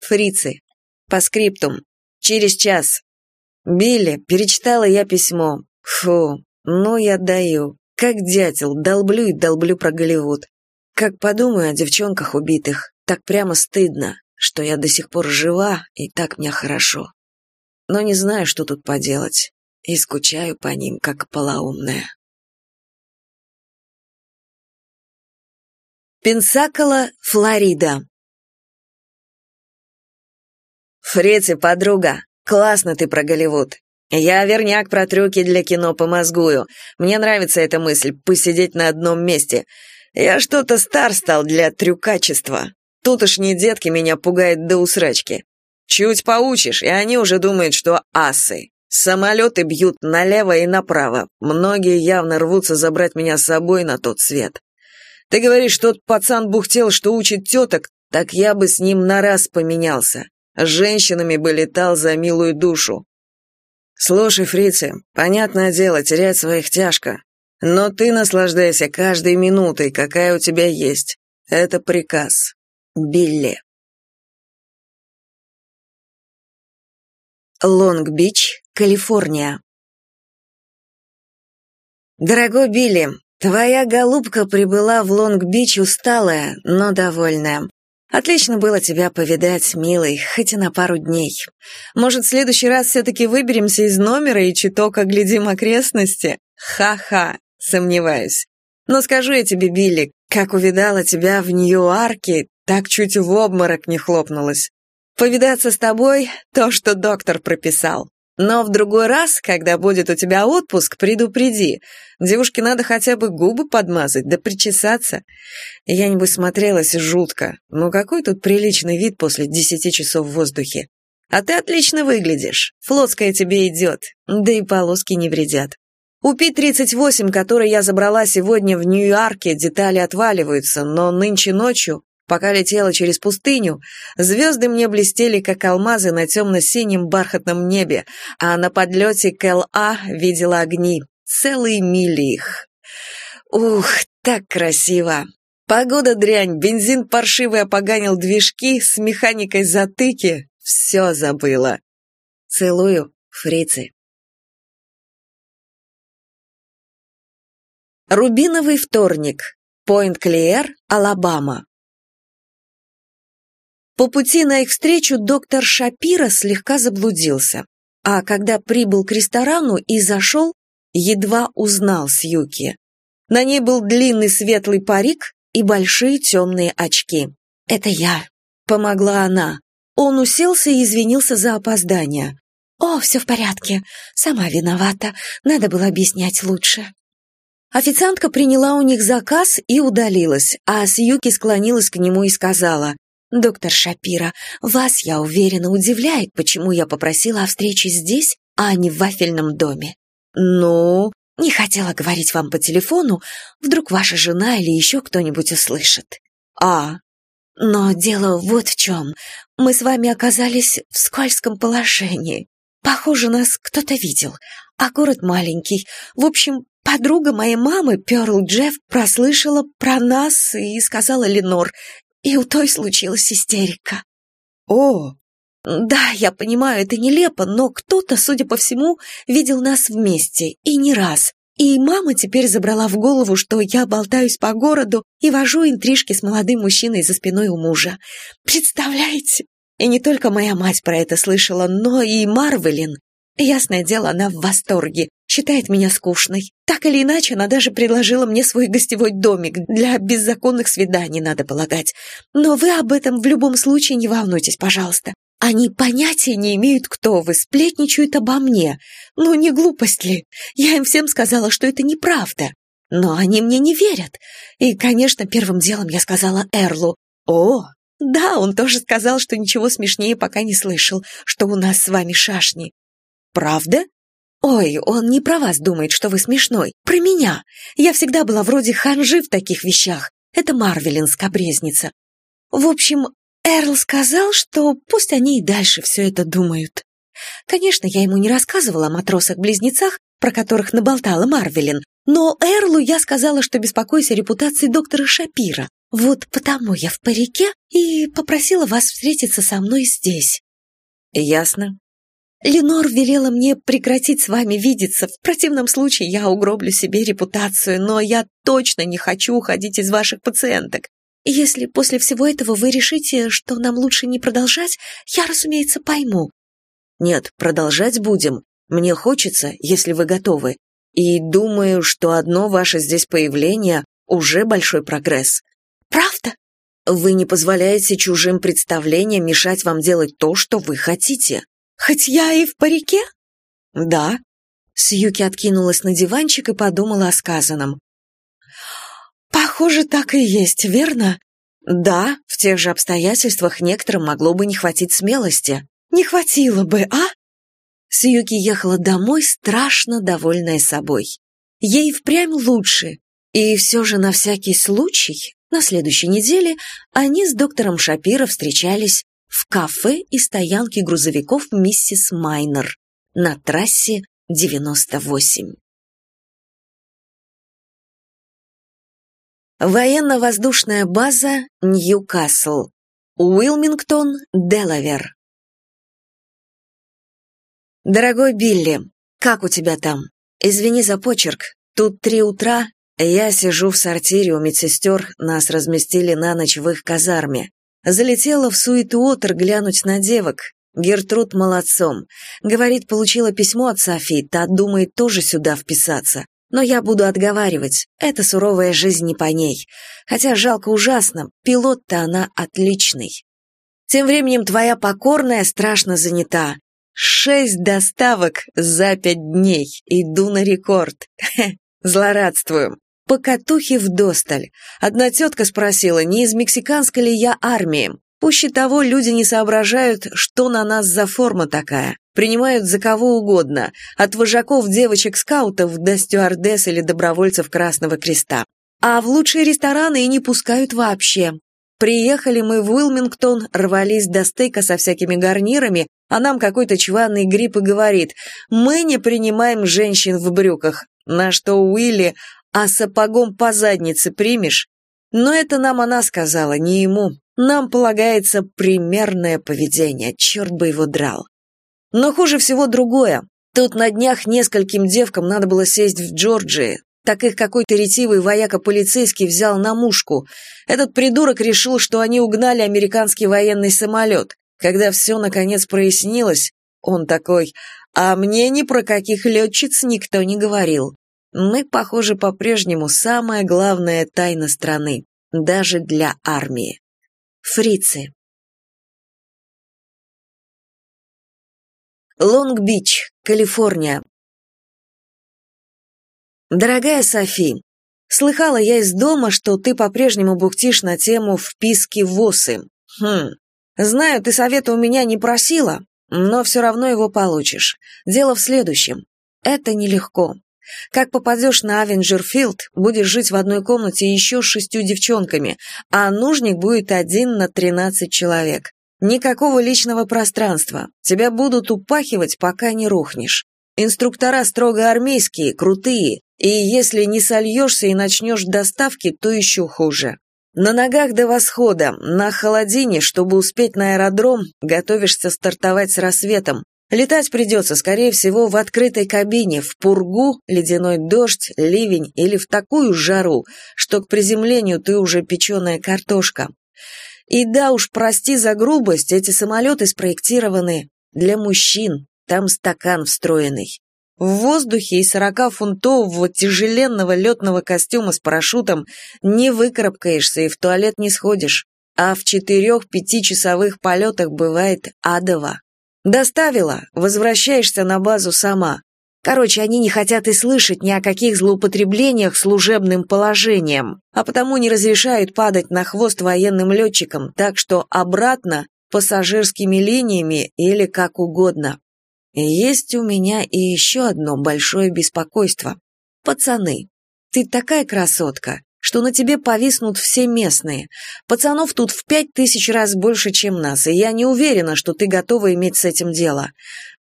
Фрицы. По скриптум. Через час. Билли, перечитала я письмо. Фу, ну я даю. Как дятел, долблю и долблю про Голливуд. Как подумаю о девчонках убитых, так прямо стыдно, что я до сих пор жива и так мне хорошо. Но не знаю, что тут поделать, и скучаю по ним, как полоумная. Пенсакола, Флорида. «Фрицы, подруга, классно ты про Голливуд. Я верняк про трюки для кино помозгую. Мне нравится эта мысль — посидеть на одном месте. Я что-то стар стал для трюкачества. Тутошние детки меня пугают до усрачки. Чуть поучишь, и они уже думают, что асы. Самолеты бьют налево и направо. Многие явно рвутся забрать меня с собой на тот свет. Ты говоришь, тот пацан бухтел, что учит теток, так я бы с ним на раз поменялся. Женщинами бы летал за милую душу. Слушай, фрицы, понятное дело, терять своих тяжко. Но ты наслаждайся каждой минутой, какая у тебя есть. Это приказ. Билли. Лонг-Бич, Калифорния. Дорогой Билли, твоя голубка прибыла в Лонг-Бич усталая, но довольная. Отлично было тебя повидать, милый, хоть и на пару дней. Может, в следующий раз все-таки выберемся из номера и чуток оглядим окрестности? Ха-ха, сомневаюсь. Но скажу я тебе, Билли, как увидала тебя в Нью-Арке, так чуть в обморок не хлопнулась. Повидаться с тобой — то, что доктор прописал. Но в другой раз, когда будет у тебя отпуск, предупреди. Девушке надо хотя бы губы подмазать, да причесаться. Я, небось, смотрелась жутко. Ну какой тут приличный вид после десяти часов в воздухе? А ты отлично выглядишь. Флотская тебе идет, да и полоски не вредят. У Пи-38, который я забрала сегодня в Нью-Йорке, детали отваливаются, но нынче ночью Пока летела через пустыню, звезды мне блестели, как алмазы на темно-синем бархатном небе, а на подлете к Л.А. видела огни, целые мили их. Ух, так красиво! Погода дрянь, бензин паршивый опоганил движки, с механикой затыки, все забыла. Целую, фрицы. Рубиновый вторник. Пойнт-Клиэр, Алабама. По пути на их встречу доктор Шапира слегка заблудился, а когда прибыл к ресторану и зашел, едва узнал Сьюки. На ней был длинный светлый парик и большие темные очки. «Это я», — помогла она. Он уселся и извинился за опоздание. «О, все в порядке. Сама виновата. Надо было объяснять лучше». Официантка приняла у них заказ и удалилась, а Сьюки склонилась к нему и сказала, «Доктор Шапира, вас, я уверена, удивляет, почему я попросила о встрече здесь, а не в вафельном доме. Ну, не хотела говорить вам по телефону, вдруг ваша жена или еще кто-нибудь услышит». А, но дело вот в чем. Мы с вами оказались в скользком положении. Похоже, нас кто-то видел. А город маленький. В общем, подруга моей мамы, Перл Джефф, прослышала про нас и сказала Ленор. И у той случилась истерика. О, да, я понимаю, это нелепо, но кто-то, судя по всему, видел нас вместе, и не раз. И мама теперь забрала в голову, что я болтаюсь по городу и вожу интрижки с молодым мужчиной за спиной у мужа. Представляете? И не только моя мать про это слышала, но и Марвелин. Ясное дело, она в восторге, считает меня скучной. Так или иначе, она даже предложила мне свой гостевой домик для беззаконных свиданий, надо полагать. Но вы об этом в любом случае не волнуйтесь, пожалуйста. Они понятия не имеют, кто вы, сплетничают обо мне. Ну, не глупость ли? Я им всем сказала, что это неправда. Но они мне не верят. И, конечно, первым делом я сказала Эрлу. О, да, он тоже сказал, что ничего смешнее пока не слышал, что у нас с вами шашни. Правда? Ой, он не про вас думает, что вы смешной. Про меня. Я всегда была вроде ханжи в таких вещах. Это Марвелин, скобрезница. В общем, Эрл сказал, что пусть они и дальше все это думают. Конечно, я ему не рассказывала о матросах-близнецах, про которых наболтала Марвелин, но Эрлу я сказала, что беспокоюсь о репутации доктора Шапира. Вот потому я в парике и попросила вас встретиться со мной здесь. Ясно. Ленор велела мне прекратить с вами видеться, в противном случае я угроблю себе репутацию, но я точно не хочу уходить из ваших пациенток. Если после всего этого вы решите, что нам лучше не продолжать, я, разумеется, пойму». «Нет, продолжать будем. Мне хочется, если вы готовы. И думаю, что одно ваше здесь появление уже большой прогресс». «Правда?» «Вы не позволяете чужим представлениям мешать вам делать то, что вы хотите». «Хоть я и в парике?» «Да». Сьюки откинулась на диванчик и подумала о сказанном. Похоже, так и есть, верно? Да, в тех же обстоятельствах некоторым могло бы не хватить смелости. Не хватило бы, а? Сьюки ехала домой, страшно довольная собой. Ей впрямь лучше. И все же на всякий случай, на следующей неделе, они с доктором Шапиро встречались в кафе и стоянке грузовиков миссис Майнер на трассе 98. Военно-воздушная база Ньюкасл. Уилмингтон, Делавер. Дорогой Билли, как у тебя там? Извини за почерк. Тут три утра, я сижу в сортире у медсестер, нас разместили на ночь в их казарме. Залетела в суетуотер глянуть на девок. Гертруд молодцом. Говорит, получила письмо от Софи, та думает тоже сюда вписаться. Но я буду отговаривать, это суровая жизнь не по ней. Хотя жалко ужасно, пилот-то она отличный. Тем временем твоя покорная страшно занята. Шесть доставок за пять дней. Иду на рекорд. Злорадствую. Покатухи вдосталь. Одна тетка спросила, не из мексиканской ли я армии. Пуще того, люди не соображают, что на нас за форма такая. Принимают за кого угодно, от вожаков девочек-скаутов до стюардесс или добровольцев Красного Креста. А в лучшие рестораны и не пускают вообще. Приехали мы в Уилмингтон, рвались до стейка со всякими гарнирами, а нам какой-то чванный гриб и говорит, мы не принимаем женщин в брюках. На что Уилли, а сапогом по заднице примешь? Но это нам она сказала, не ему. Нам полагается примерное поведение, черт бы его драл. Но хуже всего другое. Тут на днях нескольким девкам надо было сесть в Джорджии. Так их какой-то ретивый вояка-полицейский взял на мушку. Этот придурок решил, что они угнали американский военный самолет. Когда все наконец прояснилось, он такой, а мне ни про каких летчиц никто не говорил. Мы, похоже, по-прежнему самая главная тайна страны, даже для армии. Фрицы. Лонг-Бич, Калифорния. Дорогая Софи, слыхала я из дома, что ты по-прежнему бухтишь на тему вписки в осы. Хм, знаю, ты совета у меня не просила, но все равно его получишь. Дело в следующем. Это нелегко. Как попадешь на Авенджерфилд, будешь жить в одной комнате еще с шестью девчонками, а нужник будет один на тринадцать человек. Никакого личного пространства. Тебя будут упахивать, пока не рухнешь. Инструктора строго армейские, крутые, и если не сольешься и начнешь доставки, то еще хуже. На ногах до восхода, на холодине, чтобы успеть на аэродром, готовишься стартовать с рассветом. Летать придется, скорее всего, в открытой кабине, в пургу, ледяной дождь, ливень или в такую жару, что к приземлению ты уже печеная картошка. И да уж, прости за грубость, эти самолеты спроектированы для мужчин, там стакан встроенный. В воздухе из 40-фунтового тяжеленного летного костюма с парашютом не выкарабкаешься и в туалет не сходишь, а в четырех-пятичасовых полетах бывает адово. Доставила, возвращаешься на базу сама. Короче, они не хотят и слышать ни о каких злоупотреблениях служебным положением, а потому не разрешают падать на хвост военным летчикам, так что обратно пассажирскими линиями или как угодно. Есть у меня и еще одно большое беспокойство. Пацаны, ты такая красотка, что на тебе повиснут все местные. Пацанов тут в пять тысяч раз больше, чем нас, и я не уверена, что ты готова иметь с этим дело.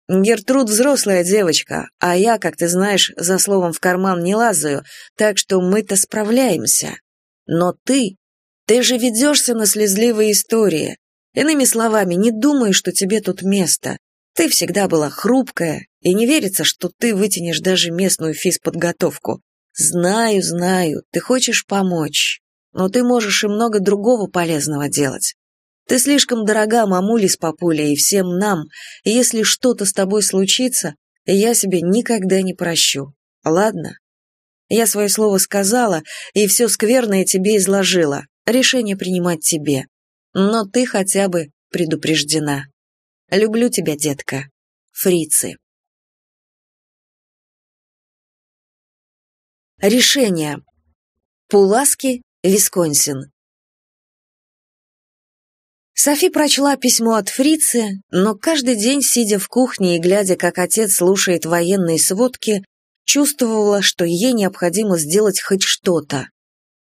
Гертруд взрослая девочка, а я, как ты знаешь, за словом в карман не лазаю, так что мы-то справляемся. Но ты, ты же ведешься на слезливые истории. Иными словами, не думай, что тебе тут место. Ты всегда была хрупкая, и не верится, что ты вытянешь даже местную физподготовку. Знаю, знаю, ты хочешь помочь, но ты можешь и много другого полезного делать. Ты слишком дорога мамуле с папулей и всем нам, и если что-то с тобой случится, я себе никогда не прощу. Ладно? Я свое слово сказала, и все скверное тебе изложила. Решение принимать тебе. Но ты хотя бы предупреждена. Люблю тебя, детка. Фрицы. Решение. Пуласки, Висконсин. Софи прочла письмо от фрицы, но каждый день, сидя в кухне и глядя, как отец слушает военные сводки, чувствовала, что ей необходимо сделать хоть что-то.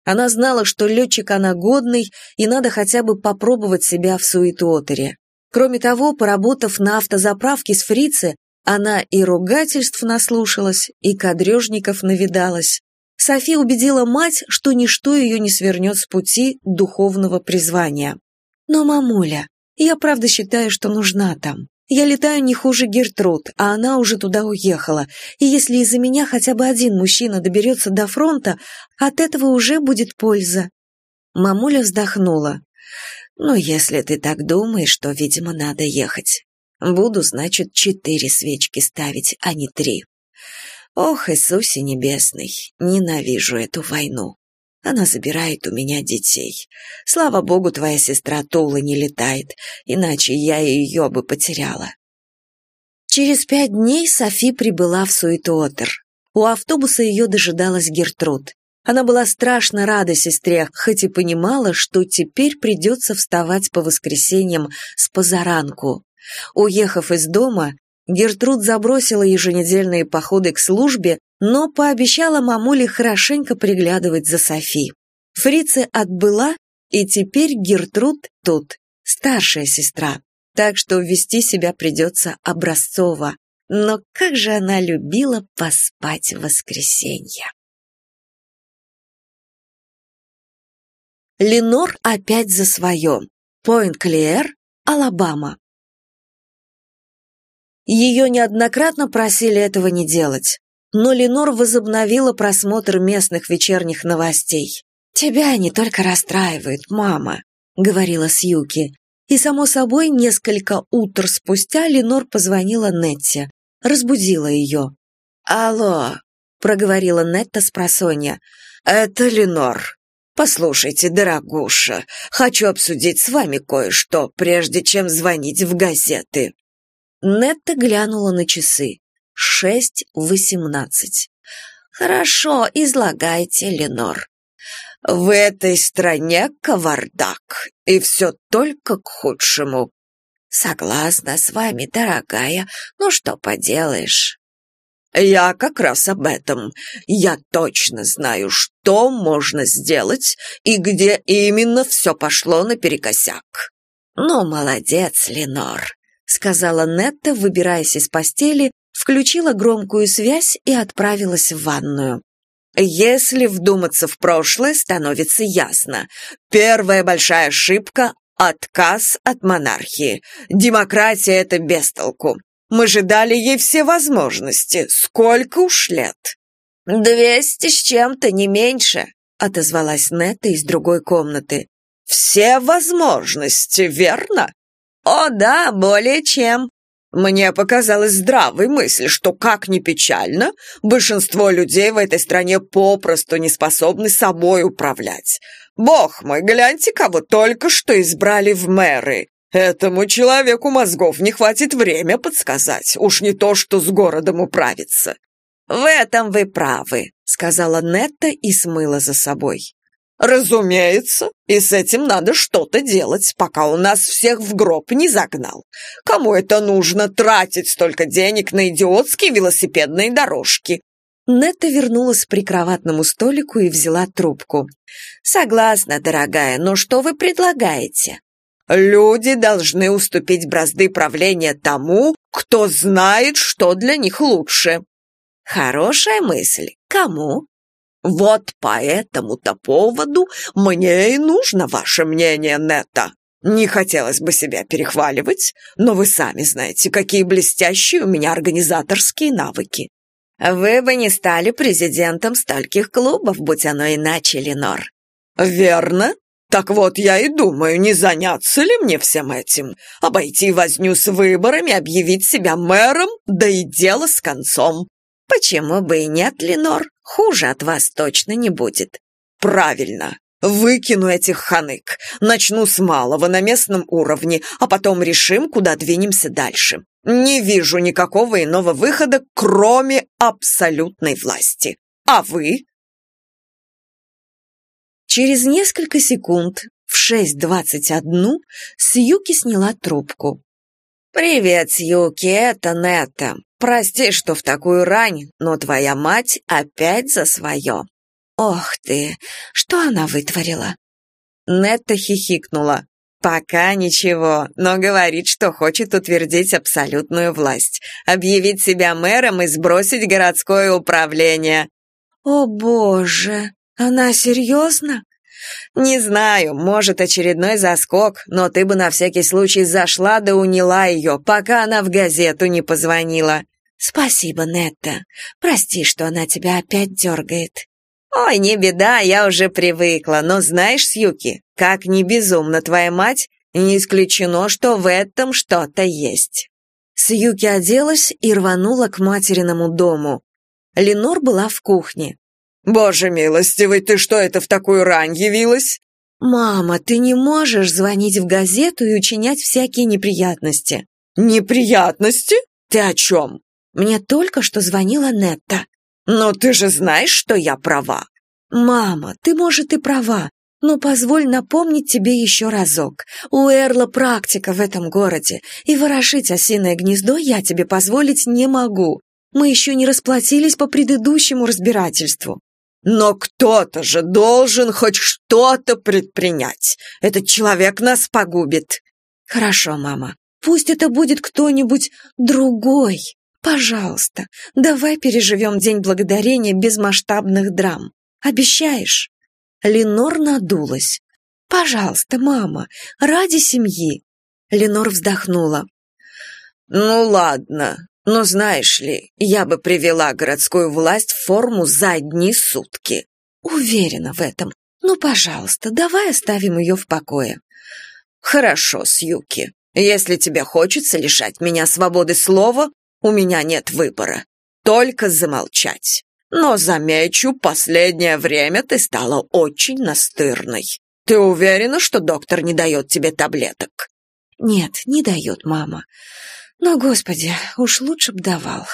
Она знала, что летчик она годный, и надо хотя бы попробовать себя в суетуотере. Кроме того, поработав на автозаправке с фрицы, она и ругательств наслушалась, и кадрежников навидалась. Софи убедила мать, что ничто ее не свернет с пути духовного призвания. «Но, мамуля, я правда считаю, что нужна там. Я летаю не хуже Гертруд, а она уже туда уехала, и если из-за меня хотя бы один мужчина доберется до фронта, от этого уже будет польза». Мамуля вздохнула. Но если ты так думаешь, то, видимо, надо ехать. Буду, значит, четыре свечки ставить, а не три. Ох, Иисусе Небесный, ненавижу эту войну. Она забирает у меня детей. Слава богу, твоя сестра Тула не летает, иначе я ее бы потеряла. Через пять дней Софи прибыла в Суетуотер. У автобуса ее дожидалась Гертруд. Она была страшно рада сестре, хоть и понимала, что теперь придется вставать по воскресеньям с позаранку. Уехав из дома, Гертруд забросила еженедельные походы к службе, но пообещала мамуле хорошенько приглядывать за Софи. Фрице отбыла, и теперь Гертруд тут, старшая сестра, так что вести себя придется образцово. Но как же она любила поспать в воскресенье. Ленор опять за свое. Пойнт-Клиэр, Алабама. Ее неоднократно просили этого не делать, но Ленор возобновила просмотр местных вечерних новостей. «Тебя они только расстраивают, мама», — говорила Сьюки. И, само собой, несколько утр спустя Ленор позвонила Нетте, разбудила ее. «Алло», — проговорила Нетта с просонья, — «это Ленор. «Послушайте, дорогуша, хочу обсудить с вами кое-что, прежде чем звонить в газеты». Нетта глянула на часы. Шесть восемнадцать. «Хорошо, излагайте, Ленор». «В этой стране кавардак, и все только к худшему». «Согласна с вами, дорогая, ну что поделаешь». «Я как раз об этом. Я точно знаю, что можно сделать и где именно все пошло наперекосяк». «Ну, молодец, Ленор», — сказала Нетта, выбираясь из постели, включила громкую связь и отправилась в ванную. Если вдуматься в прошлое, становится ясно. Первая большая ошибка – отказ от монархии. Демократия – это бестолку. Мы же дали ей все возможности. Сколько уж лет? «Двести с чем-то, не меньше», — отозвалась Нетта из другой комнаты. «Все возможности, верно?» «О да, более чем. Мне показалась здравой мысль, что, как ни печально, большинство людей в этой стране попросту не способны собой управлять. Бог мой, гляньте, кого только что избрали в мэры. Этому человеку мозгов не хватит время подсказать, уж не то, что с городом управиться. «В этом вы правы», — сказала Нетта и смыла за собой. «Разумеется, и с этим надо что-то делать, пока у нас всех в гроб не загнал. Кому это нужно тратить столько денег на идиотские велосипедные дорожки?» Нетта вернулась к прикроватному столику и взяла трубку. «Согласна, дорогая, но что вы предлагаете?» «Люди должны уступить бразды правления тому, кто знает, что для них лучше». «Хорошая мысль. Кому?» Вот по этому-то поводу мне и нужно ваше мнение, Нета. Не хотелось бы себя перехваливать, но вы сами знаете, какие блестящие у меня организаторские навыки. Вы бы не стали президентом стольких клубов, будь оно иначе, Ленор. Верно. Так вот, я и думаю, не заняться ли мне всем этим? Обойти возню с выборами, объявить себя мэром, да и дело с концом. Почему бы и нет, Ленор? Хуже от вас точно не будет. Правильно. Выкину этих ханык. Начну с малого на местном уровне, а потом решим, куда двинемся дальше. Не вижу никакого иного выхода, кроме абсолютной власти. А вы? Через несколько секунд, в 6.21, Сьюки сняла трубку. «Привет, Сьюки, это Нетта. Прости, что в такую рань, но твоя мать опять за свое. Ох ты, что она вытворила? Нетта хихикнула. Пока ничего, но говорит, что хочет утвердить абсолютную власть, объявить себя мэром и сбросить городское управление. О боже, она серьезно? Не знаю, может, очередной заскок, но ты бы на всякий случай зашла да уняла ее, пока она в газету не позвонила. «Спасибо, Нетта. Прости, что она тебя опять дергает». «Ой, не беда, я уже привыкла, но знаешь, Сьюки, как не безумна твоя мать, не исключено, что в этом что-то есть». Сьюки оделась и рванула к материному дому. Ленор была в кухне. «Боже милостивый, ты что это в такую рань явилась?» «Мама, ты не можешь звонить в газету и учинять всякие неприятности». «Неприятности? Ты о чем?» Мне только что звонила Нетта. «Но ты же знаешь, что я права!» «Мама, ты, может, и права, но позволь напомнить тебе еще разок. У Эрла практика в этом городе, и ворошить осиное гнездо я тебе позволить не могу. Мы еще не расплатились по предыдущему разбирательству». «Но кто-то же должен хоть что-то предпринять. Этот человек нас погубит». «Хорошо, мама. Пусть это будет кто-нибудь другой». Пожалуйста, давай переживем День Благодарения без масштабных драм. Обещаешь?» Ленор надулась. «Пожалуйста, мама, ради семьи». Ленор вздохнула. «Ну ладно, но знаешь ли, я бы привела городскую власть в форму за одни сутки». «Уверена в этом. Ну, пожалуйста, давай оставим ее в покое». «Хорошо, Сьюки. Если тебе хочется лишать меня свободы слова, у меня нет выбора. Только замолчать. Но, замечу, последнее время ты стала очень настырной. Ты уверена, что доктор не дает тебе таблеток? Нет, не дает, мама. Но, господи, уж лучше б давал.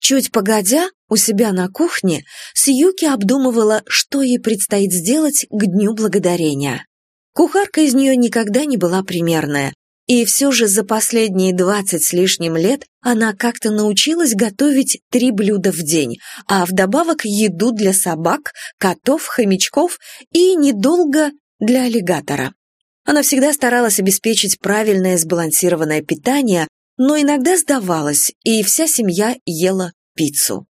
Чуть погодя, у себя на кухне, Сьюки обдумывала, что ей предстоит сделать к Дню Благодарения. Кухарка из нее никогда не была примерная, И все же за последние двадцать с лишним лет она как-то научилась готовить три блюда в день, а вдобавок еду для собак, котов, хомячков и недолго для аллигатора. Она всегда старалась обеспечить правильное сбалансированное питание, но иногда сдавалась, и вся семья ела пиццу.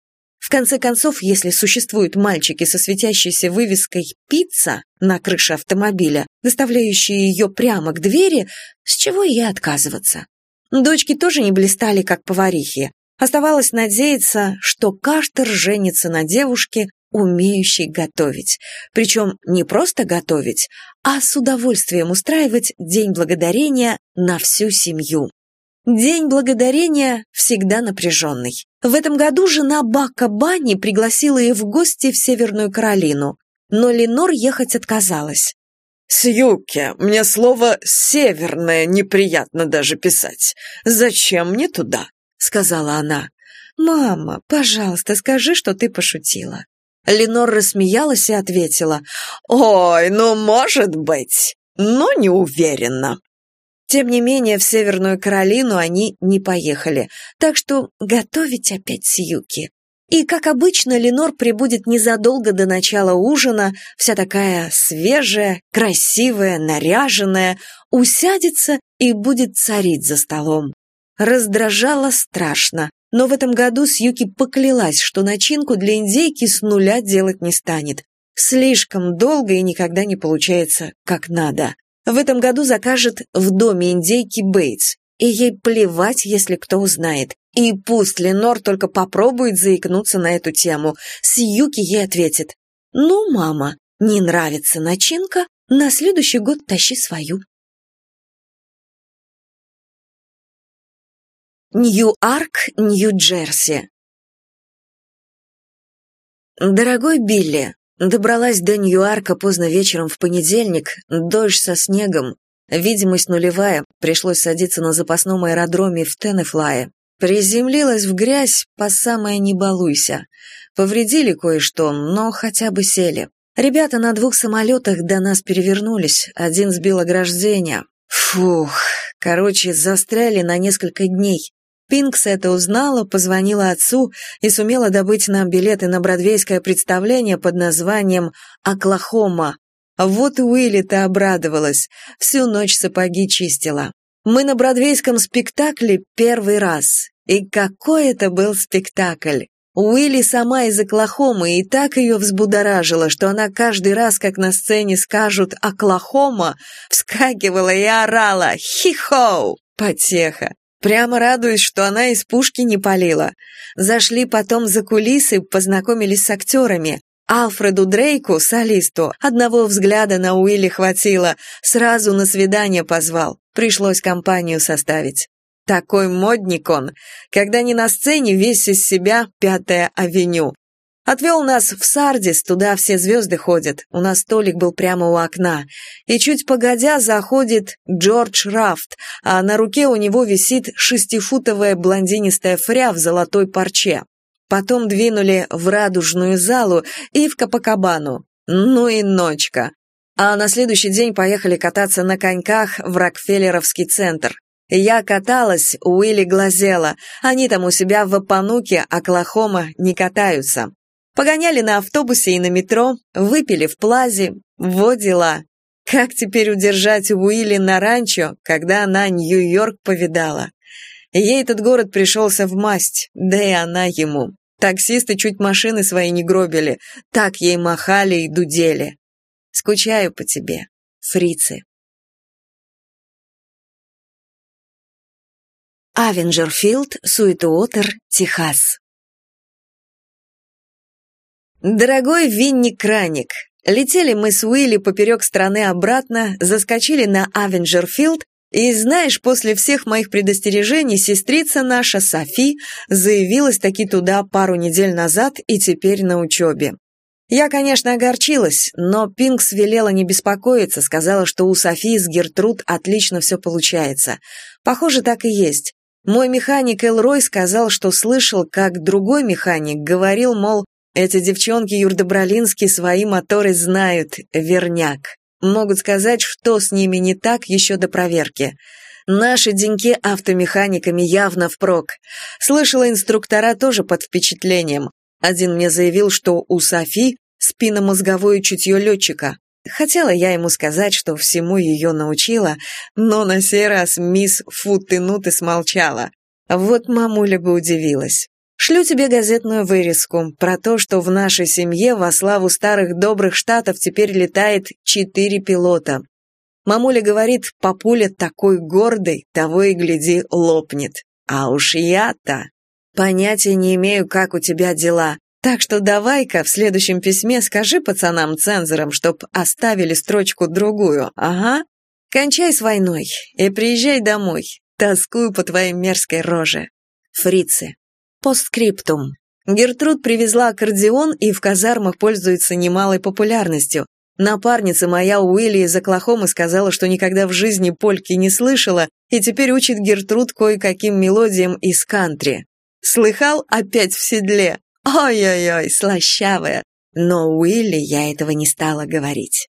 В конце концов, если существуют мальчики со светящейся вывеской «пицца» на крыше автомобиля, доставляющие ее прямо к двери, с чего ей отказываться? Дочки тоже не блистали, как поварихи. Оставалось надеяться, что Картер женится на девушке, умеющей готовить. Причем не просто готовить, а с удовольствием устраивать День Благодарения на всю семью. День благодарения всегда напряженный. В этом году жена Бака Банни пригласила ее в гости в Северную Каролину, но Ленор ехать отказалась. «Сьюки, мне слово «северное» неприятно даже писать. Зачем мне туда?» — сказала она. «Мама, пожалуйста, скажи, что ты пошутила». Ленор рассмеялась и ответила. «Ой, ну, может быть, но не уверена». Тем не менее, в Северную Каролину они не поехали, так что готовить опять Сьюки. И, как обычно, Ленор прибудет незадолго до начала ужина, вся такая свежая, красивая, наряженная, усядется и будет царить за столом. Раздражало страшно, но в этом году Сьюки поклялась, что начинку для индейки с нуля делать не станет. Слишком долго и никогда не получается как надо в этом году закажет в доме индейки Бейтс, и ей плевать, если кто узнает. И пусть Ленор только попробует заикнуться на эту тему, Сьюки ей ответит. «Ну, мама, не нравится начинка, на следующий год тащи свою». Нью-Арк, Нью-Джерси Дорогой Билли, Добралась до Ньюарка поздно вечером в понедельник, дождь со снегом, видимость нулевая, пришлось садиться на запасном аэродроме в Теннефлае. Приземлилась в грязь, по самое не балуйся. Повредили кое-что, но хотя бы сели. Ребята на двух самолетах до нас перевернулись, один сбил ограждение. Фух, короче, застряли на несколько дней. Пинкс это узнала, позвонила отцу и сумела добыть нам билеты на бродвейское представление под названием «Оклахома». Вот Уилли-то обрадовалась, всю ночь сапоги чистила. Мы на бродвейском спектакле первый раз. И какой это был спектакль! Уилли сама из Оклахомы и так ее взбудоражила, что она каждый раз, как на сцене скажут «Оклахома», вскакивала и орала «Хи-хоу!» Потеха. Прямо радуюсь, что она из пушки не палила. Зашли потом за кулисы, познакомились с актерами. Алфреду Дрейку, солисту, одного взгляда на Уилли хватило, сразу на свидание позвал. Пришлось компанию составить. Такой модник он, когда не на сцене, весь из себя Пятая авеню. Отвел нас в Сардис, туда все звезды ходят, у нас столик был прямо у окна. И чуть погодя заходит Джордж Рафт, а на руке у него висит шестифутовая блондинистая фря в золотой парче. Потом двинули в радужную залу и в Капакабану. Ну и ночка. А на следующий день поехали кататься на коньках в Рокфеллеровский центр. Я каталась, Уилли глазела. Они там у себя в Апануке, Оклахома, не катаются. Погоняли на автобусе и на метро, выпили в плазе, вот дела. Как теперь удержать Уилли на ранчо, когда она Нью-Йорк повидала? Ей этот город пришелся в масть, да и она ему. Таксисты чуть машины свои не гробили, так ей махали и дудели. Скучаю по тебе, фрицы. Авенджерфилд, Суитуотер, Техас. Дорогой Винни Краник, летели мы с Уилли поперек страны обратно, заскочили на Авенджерфилд, и, знаешь, после всех моих предостережений сестрица наша, Софи, заявилась таки туда пару недель назад и теперь на учебе. Я, конечно, огорчилась, но Пинкс велела не беспокоиться, сказала, что у Софи с Гертруд отлично все получается. Похоже, так и есть. Мой механик Элрой сказал, что слышал, как другой механик говорил, мол, эти девчонки юрдобролинские свои моторы знают, верняк. Могут сказать, что с ними не так еще до проверки. Наши деньки автомеханиками явно впрок. Слышала, инструктора тоже под впечатлением. Один мне заявил, что у Софи спинномозговое чутье летчика. Хотела я ему сказать, что всему ее научила, но на сей раз мисс Фут-и-Нут и смолчала. Вот мамуля бы удивилась. Шлю тебе газетную вырезку про то, что в нашей семье во славу старых добрых штатов теперь летает четыре пилота. Мамуля говорит, папуля такой гордый, того и гляди, лопнет. А уж я-то понятия не имею, как у тебя дела. Так что давай-ка в следующем письме скажи пацанам-цензорам, чтоб оставили строчку другую, ага? Кончай с войной и приезжай домой. Тоскую по твоей мерзкой роже. Фрицы. Постскриптум. Гертруд привезла аккордеон и в казармах пользуется немалой популярностью. Напарница моя Уилли из Оклахомы сказала, что никогда в жизни польки не слышала и теперь учит Гертруд кое-каким мелодиям из кантри. Слыхал опять в седле? Ой-ой-ой, слащавая. Но Уилли я этого не стала говорить.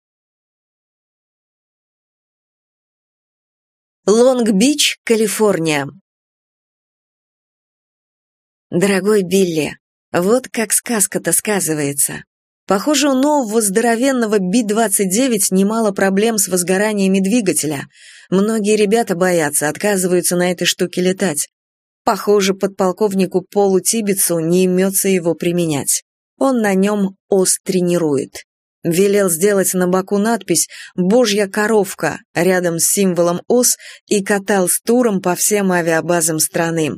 Лонг-Бич, Калифорния. Дорогой Билли, вот как сказка-то сказывается. Похоже, у нового здоровенного Би-29 немало проблем с возгораниями двигателя. Многие ребята боятся, отказываются на этой штуке летать. Похоже, подполковнику Полу Тибицу не имется его применять. Он на нем ос тренирует. Велел сделать на боку надпись «Божья коровка» рядом с символом ос и катал с туром по всем авиабазам страны.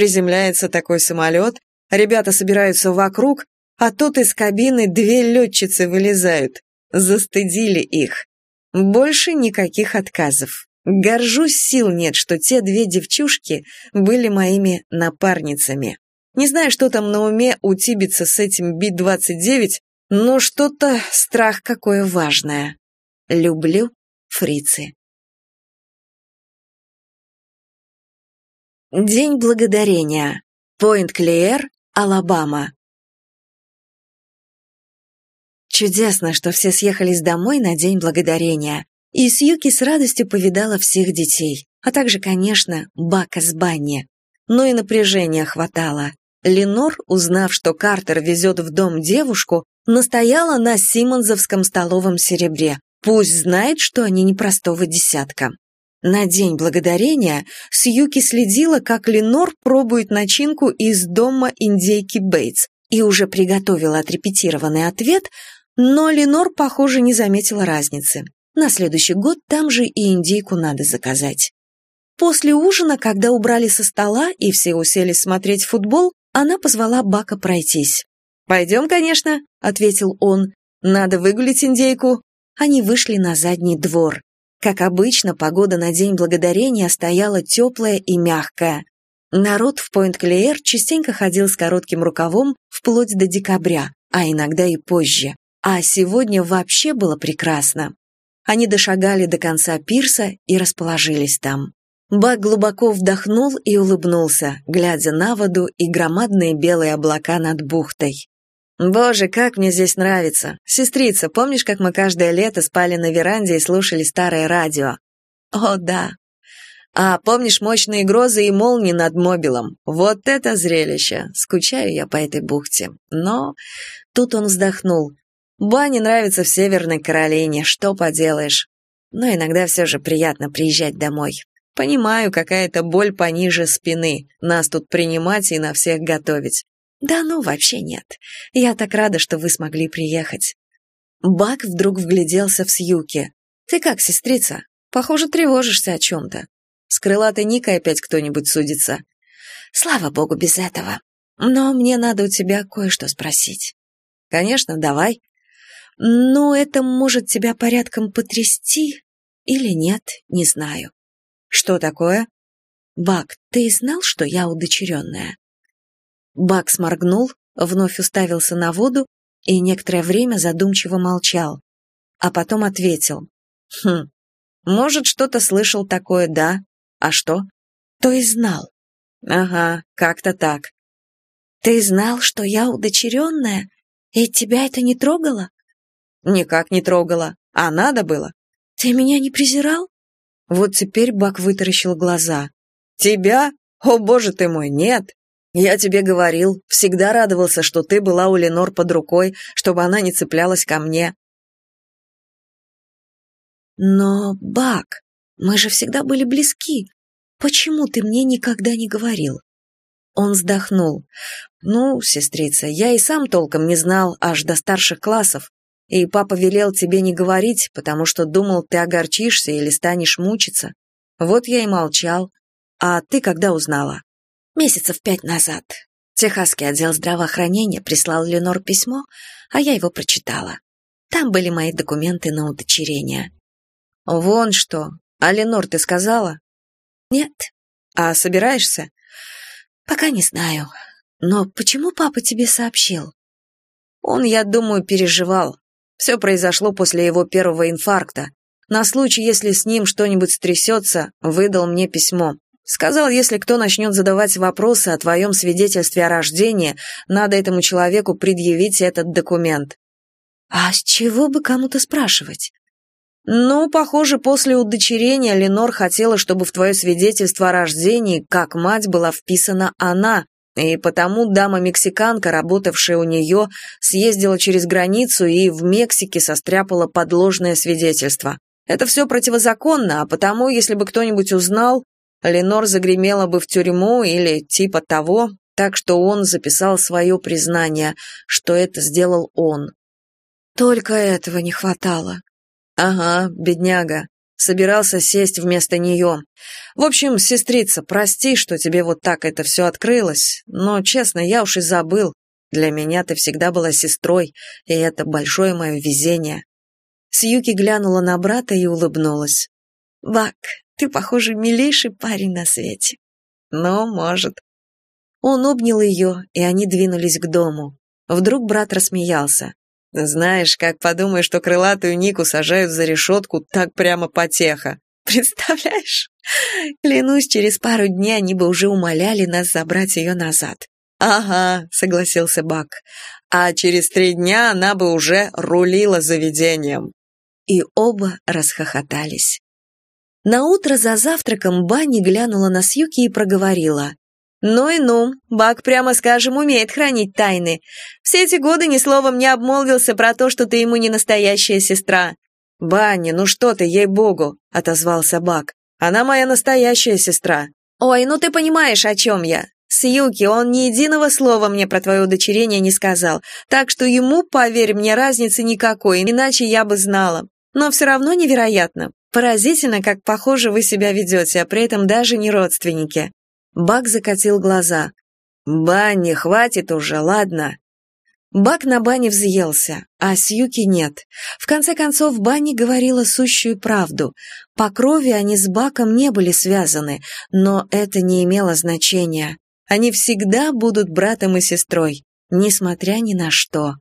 Приземляется такой самолет, ребята собираются вокруг, а тут из кабины две летчицы вылезают. Застыдили их. Больше никаких отказов. Горжусь, сил нет, что те две девчушки были моими напарницами. Не знаю, что там на уме у Тибица с этим Би-29, но что-то страх какое важное. Люблю фрицы. День благодарения. Пойнт-Клиэр, Алабама. Чудесно, что все съехались домой на День благодарения. И Сьюки с радостью повидала всех детей, а также, конечно, Бака с Банни. Но и напряжения хватало. Ленор, узнав, что Картер везет в дом девушку, настояла на симонзовском столовом серебре. Пусть знает, что они непростого десятка. На День Благодарения Сьюки следила, как Ленор пробует начинку из дома индейки Бейтс и уже приготовила отрепетированный ответ, но Ленор, похоже, не заметила разницы. На следующий год там же и индейку надо заказать. После ужина, когда убрали со стола и все уселись смотреть футбол, она позвала Бака пройтись. «Пойдем, конечно», — ответил он. «Надо выгулить индейку». Они вышли на задний двор. Как обычно, погода на День Благодарения стояла теплая и мягкая. Народ в Пойнт-Клеер частенько ходил с коротким рукавом вплоть до декабря, а иногда и позже. А сегодня вообще было прекрасно. Они дошагали до конца пирса и расположились там. Бак глубоко вдохнул и улыбнулся, глядя на воду и громадные белые облака над бухтой. «Боже, как мне здесь нравится! Сестрица, помнишь, как мы каждое лето спали на веранде и слушали старое радио?» «О, да!» «А помнишь мощные грозы и молнии над Мобилом? Вот это зрелище! Скучаю я по этой бухте. Но...» Тут он вздохнул. Бане нравится в Северной Каролине, что поделаешь. Но иногда все же приятно приезжать домой. Понимаю, какая-то боль пониже спины, нас тут принимать и на всех готовить. Да ну, вообще нет. Я так рада, что вы смогли приехать. Бак вдруг вгляделся в Сьюки. Ты как, сестрица? Похоже, тревожишься о чем-то. С крылатой Никой опять кто-нибудь судится. Слава богу, без этого. Но мне надо у тебя кое-что спросить. Конечно, давай. Но это может тебя порядком потрясти или нет, не знаю. Что такое? Бак, ты знал, что я удочеренная? Бак сморгнул, вновь уставился на воду и некоторое время задумчиво молчал, а потом ответил. «Хм, может, что-то слышал такое, да? А что?» «То и знал». «Ага, как-то так». «Ты знал, что я удочеренная, и тебя это не трогало?» Никак не трогала. А надо было. Ты меня не презирал? Вот теперь Бак вытаращил глаза. «Тебя? О, боже ты мой, нет! Я тебе говорил, всегда радовался, что ты была у Ленор под рукой, чтобы она не цеплялась ко мне». «Но, Бак, мы же всегда были близки. Почему ты мне никогда не говорил?» Он вздохнул. «Ну, сестрица, я и сам толком не знал аж до старших классов, и папа велел тебе не говорить, потому что думал, ты огорчишься или станешь мучиться. Вот я и молчал. А ты когда узнала?» «Месяцев пять назад. Техасский отдел здравоохранения прислал Ленор письмо, а я его прочитала. Там были мои документы на удочерение». «Вон что. А Ленор ты сказала?» «Нет». «А собираешься?» «Пока не знаю. Но почему папа тебе сообщил?» Он, я думаю, переживал. Все произошло после его первого инфаркта. На случай, если с ним что-нибудь стрясется, выдал мне письмо. Сказал, если кто начнет задавать вопросы о твоем свидетельстве о рождении, надо этому человеку предъявить этот документ. А с чего бы кому-то спрашивать? Ну, похоже, после удочерения Ленор хотела, чтобы в твое свидетельство о рождении, как мать, была вписана она, и потому дама-мексиканка, работавшая у нее, съездила через границу и в Мексике состряпала подложное свидетельство. Это все противозаконно, а потому, если бы кто-нибудь узнал, Ленор загремела бы в тюрьму или типа того, так что он записал свое признание, что это сделал он. Только этого не хватало. «Ага, бедняга. Собирался сесть вместо нее. В общем, сестрица, прости, что тебе вот так это все открылось, но, честно, я уж и забыл. Для меня ты всегда была сестрой, и это большое мое везение». Сьюки глянула на брата и улыбнулась. «Бак, ты, похоже, милейший парень на свете». «Ну, может». Он обнял ее, и они двинулись к дому. Вдруг брат рассмеялся. Знаешь, как подумаешь, что крылатую Нику сажают за решетку, так прямо потеха. Представляешь? Клянусь, через пару дней они бы уже умоляли нас забрать ее назад. «Ага», — согласился Бак. «А через три дня она бы уже рулила заведением». И оба расхохотались. Наутро за завтраком Банни глянула на Сьюки и проговорила. «Ну и ну, Бак, прямо скажем, умеет хранить тайны. Все эти годы ни словом не обмолвился про то, что ты ему не настоящая сестра». «Банни, ну что ты, ей-богу», — отозвался Бак. «Она моя настоящая сестра». «Ой, ну ты понимаешь, о чем я. Сьюки, он ни единого слова мне про твое удочерение не сказал, так что ему, поверь мне, разницы никакой, иначе я бы знала. Но все равно невероятно. Поразительно, как похоже вы себя ведете, а при этом даже не родственники. Бак закатил глаза. «Банни, хватит уже, ладно?» Бак на бане взъелся, а Сьюки нет. В конце концов, Банни говорила сущую правду. По крови они с Баком не были связаны, но это не имело значения. Они всегда будут братом и сестрой, несмотря ни на что.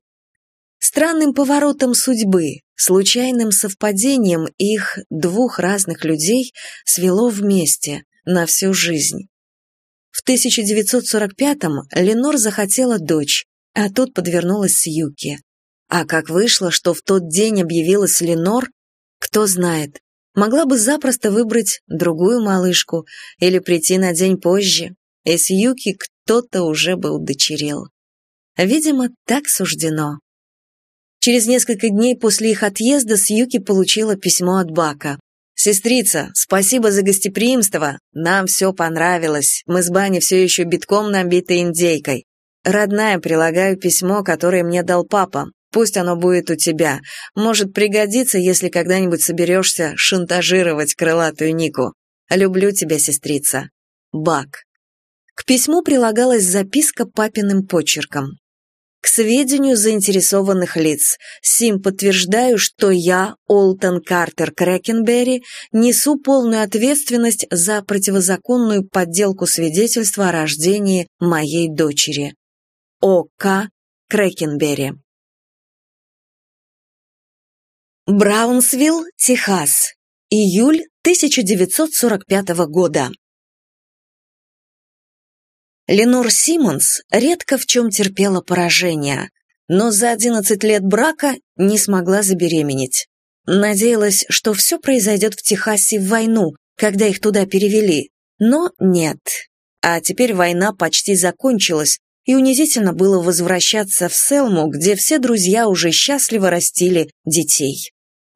Странным поворотом судьбы, случайным совпадением их, двух разных людей, свело вместе на всю жизнь. В 1945-м Ленор захотела дочь, а тут подвернулась Сьюки. А как вышло, что в тот день объявилась Ленор, кто знает, могла бы запросто выбрать другую малышку или прийти на день позже, и Сьюки кто-то уже бы удочерил. Видимо, так суждено. Через несколько дней после их отъезда Сьюки получила письмо от Бака. «Сестрица, спасибо за гостеприимство. Нам все понравилось. Мы с Бани все еще битком набиты индейкой. Родная, прилагаю письмо, которое мне дал папа. Пусть оно будет у тебя. Может пригодиться, если когда-нибудь соберешься шантажировать крылатую Нику. Люблю тебя, сестрица. Бак». К письму прилагалась записка папиным почерком. К сведению заинтересованных лиц, Сим подтверждаю, что я, Олтон Картер Крэкенберри, несу полную ответственность за противозаконную подделку свидетельства о рождении моей дочери. О.К. Крэкенберри. Браунсвилл, Техас. Июль 1945 года. Ленор Симмонс редко в чем терпела поражение, но за 11 лет брака не смогла забеременеть. Надеялась, что все произойдет в Техасе в войну, когда их туда перевели. Но нет. А теперь война почти закончилась, и унизительно было возвращаться в Селму, где все друзья уже счастливо растили детей.